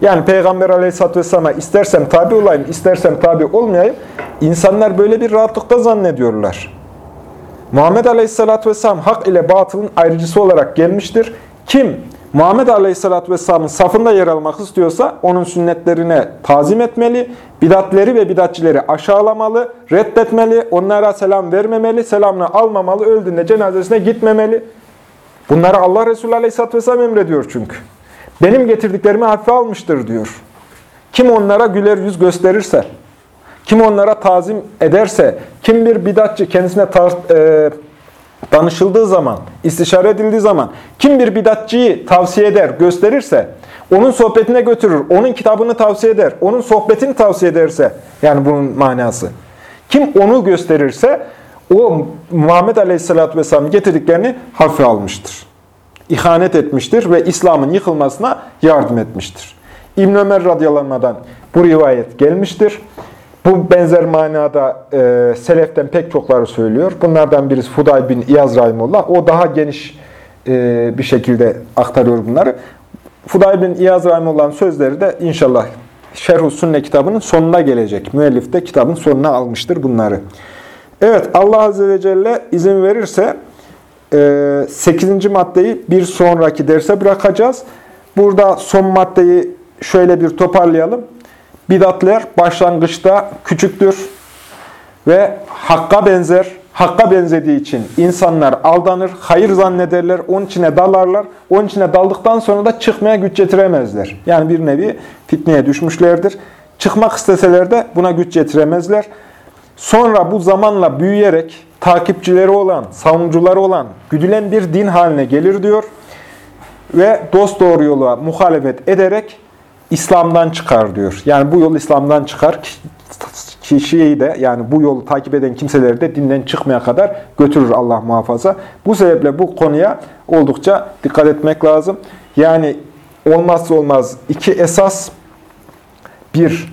Yani Peygamber Aleyhisselatü Vesselam'a istersem tabi olayım, istersem tabi olmayayım. İnsanlar böyle bir rahatlıkta zannediyorlar. Muhammed Aleyhisselatü Vesselam hak ile batılın ayrıcısı olarak gelmiştir. Kim Muhammed Aleyhisselatü Vesselam'ın safında yer almak istiyorsa onun sünnetlerine tazim etmeli, bidatleri ve bidatçileri aşağılamalı, reddetmeli, onlara selam vermemeli, selamını almamalı, öldüğünde cenazesine gitmemeli. Bunları Allah Resulü Aleyhisselatü Vesselam emrediyor çünkü. Benim getirdiklerimi hafife almıştır diyor. Kim onlara güler yüz gösterirse, kim onlara tazim ederse, kim bir bidatçı kendisine e, danışıldığı zaman, istişare edildiği zaman, kim bir bidatçıyı tavsiye eder, gösterirse, onun sohbetine götürür, onun kitabını tavsiye eder, onun sohbetini tavsiye ederse, yani bunun manası. Kim onu gösterirse, o Muhammed Aleyhisselatü Vesselam getirdiklerini hafife almıştır. İhanet etmiştir ve İslam'ın yıkılmasına yardım etmiştir. İbn Ömer radyalanmadan bu rivayet gelmiştir. Bu benzer manada e, Seleften pek çokları söylüyor. Bunlardan birisi Fuday bin İyaz Rahimullah. O daha geniş e, bir şekilde aktarıyor bunları. Fuday bin İyaz Rahimullah'ın sözleri de inşallah Şerh-ü Sünne kitabının sonuna gelecek. Müellif de kitabın sonuna almıştır bunları. Evet, Allah Azze ve Celle izin verirse 8. E, maddeyi bir sonraki derse bırakacağız. Burada son maddeyi şöyle bir toparlayalım. Bidatler başlangıçta küçüktür ve hakka benzer. Hakka benzediği için insanlar aldanır, hayır zannederler, onun içine dalarlar. Onun içine daldıktan sonra da çıkmaya güç getiremezler. Yani bir nevi fitneye düşmüşlerdir. Çıkmak isteseler de buna güç getiremezler. Sonra bu zamanla büyüyerek takipçileri olan, savunucuları olan, güdülen bir din haline gelir diyor. Ve dost doğru yola muhalefet ederek İslam'dan çıkar diyor. Yani bu yol İslam'dan çıkar. Kişiyi de yani bu yolu takip eden kimseleri de dinden çıkmaya kadar götürür Allah muhafaza. Bu sebeple bu konuya oldukça dikkat etmek lazım. Yani olmazsa olmaz iki esas bir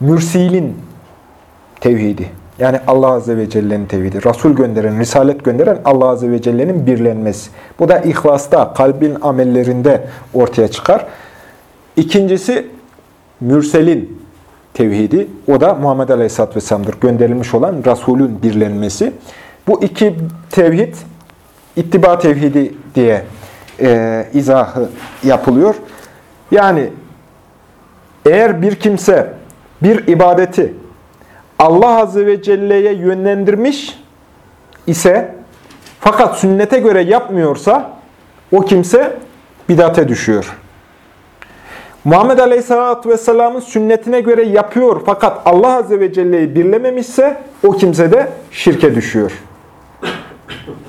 mürsilin tevhidi. Yani Allah Azze ve Celle'nin tevhidi. Resul gönderen, Risalet gönderen Allah Azze ve Celle'nin birlenmesi. Bu da ihlasta, kalbin amellerinde ortaya çıkar. İkincisi mürselin tevhidi. O da Muhammed Aleyhisselatü Vesselam'dır. Gönderilmiş olan Resulün birlenmesi. Bu iki tevhid ittiba tevhidi diye e, izahı yapılıyor. Yani eğer bir kimse bir ibadeti Allah Azze ve Celle'ye yönlendirmiş ise fakat sünnete göre yapmıyorsa o kimse bidate düşüyor. Muhammed Aleyhisselatü Vesselam'ın sünnetine göre yapıyor fakat Allah Azze ve Celle'yi birlememişse o kimse de şirke düşüyor.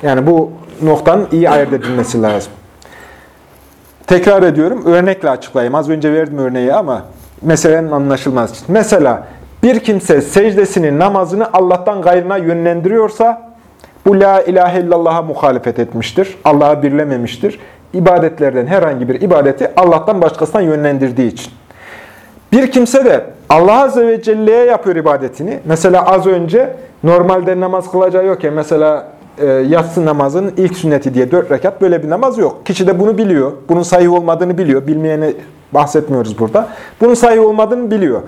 Yani bu noktanın iyi ayırt edilmesi lazım. Tekrar ediyorum, örnekle açıklayayım. Az önce verdim örneği ama meselenin anlaşılması için. Mesela bir kimse secdesini, namazını Allah'tan gayrına yönlendiriyorsa bu la ilahe illallah'a muhalefet etmiştir. Allah'ı birlememiştir. İbadetlerden herhangi bir ibadeti Allah'tan başkasına yönlendirdiği için. Bir kimse de Allah Azze ve Celle'ye yapıyor ibadetini. Mesela az önce normalde namaz kılacağı yokken mesela e, yatsı namazının ilk sünneti diye dört rekat böyle bir namaz yok. Kişi de bunu biliyor. Bunun sahih olmadığını biliyor. Bilmeyeni bahsetmiyoruz burada. Bunun sahih olmadığını biliyor.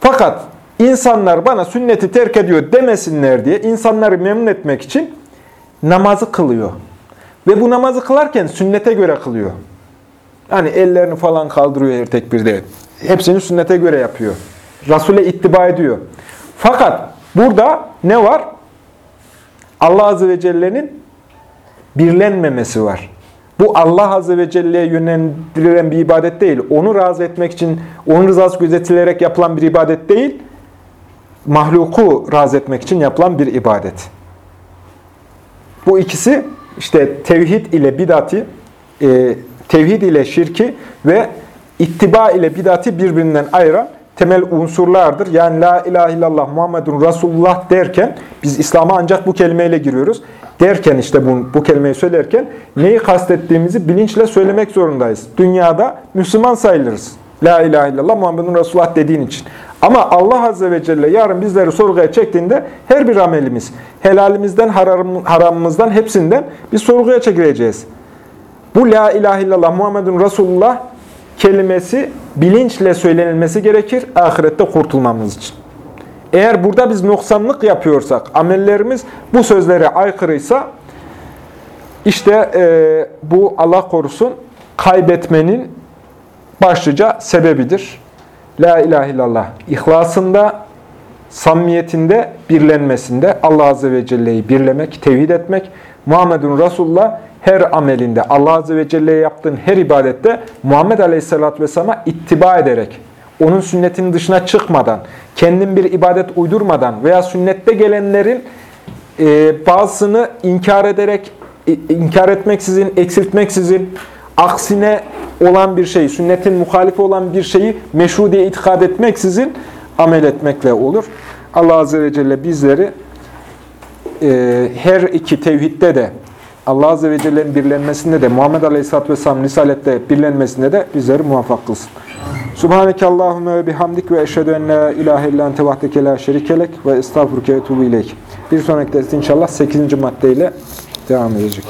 Fakat insanlar bana sünneti terk ediyor demesinler diye insanları memnun etmek için namazı kılıyor. Ve bu namazı kılarken sünnete göre kılıyor. Hani ellerini falan kaldırıyor her tekbirde. Hepsini sünnete göre yapıyor. Resul'e ittiba ediyor. Fakat burada ne var? Allah Azze ve Celle'nin birlenmemesi var. Bu Allah Azze ve Celle'ye yönlendirilen bir ibadet değil. Onu razı etmek için, onun rızası gözetilerek yapılan bir ibadet değil. Mahluku razı etmek için yapılan bir ibadet. Bu ikisi işte tevhid ile bidati, e, tevhid ile şirki ve ittiba ile bidati birbirinden ayıran temel unsurlardır. Yani la ilahe illallah Muhammedun Resulullah derken biz İslam'a ancak bu kelimeyle giriyoruz. Derken işte bu, bu kelimeyi söylerken neyi kastettiğimizi bilinçle söylemek zorundayız. Dünyada Müslüman sayılırız. La ilahe illallah Muhammedun Resulullah dediğin için. Ama Allah Azze ve Celle yarın bizleri sorguya çektiğinde her bir amelimiz, helalimizden, haram, haramımızdan, hepsinden bir sorguya çekileceğiz. Bu La ilahe illallah Muhammedun Resulullah kelimesi bilinçle söylenilmesi gerekir ahirette kurtulmamız için. Eğer burada biz noksanlık yapıyorsak, amellerimiz bu sözlere aykırıysa, işte e, bu Allah korusun kaybetmenin başlıca sebebidir. La ilahe illallah ihlasında, samimiyetinde, birlenmesinde Allah Azze ve Celle'yi birlemek, tevhid etmek, Muhammedun Resulullah her amelinde, Allah Azze ve Celle'ye yaptığın her ibadette Muhammed Aleyhisselatü Vesselam'a ittiba ederek, onun sünnetinin dışına çıkmadan, kendin bir ibadet uydurmadan veya sünnette gelenlerin e, bazısını inkar ederek, inkar etmeksizin, eksiltmeksizin, aksine olan bir şey, sünnetin muhalifi olan bir şeyi meşru diye itikad etmeksizin amel etmekle olur. Allah Azze ve Celle bizleri e, her iki tevhidde de Allah Azze ve Celle'nin birlenmesinde de Muhammed Aleyhisselatü Vesselam Risalette birlenmesinde de bizleri muvaffak kılsın. Subhaneke Allahümme ve bihamdik ve eşhedü en la ilahe illa ente vahdeke la şerikelek ve estağfurke ve tuğbu ileyk. Bir sonraki ders inşallah 8. maddeyle devam edecek.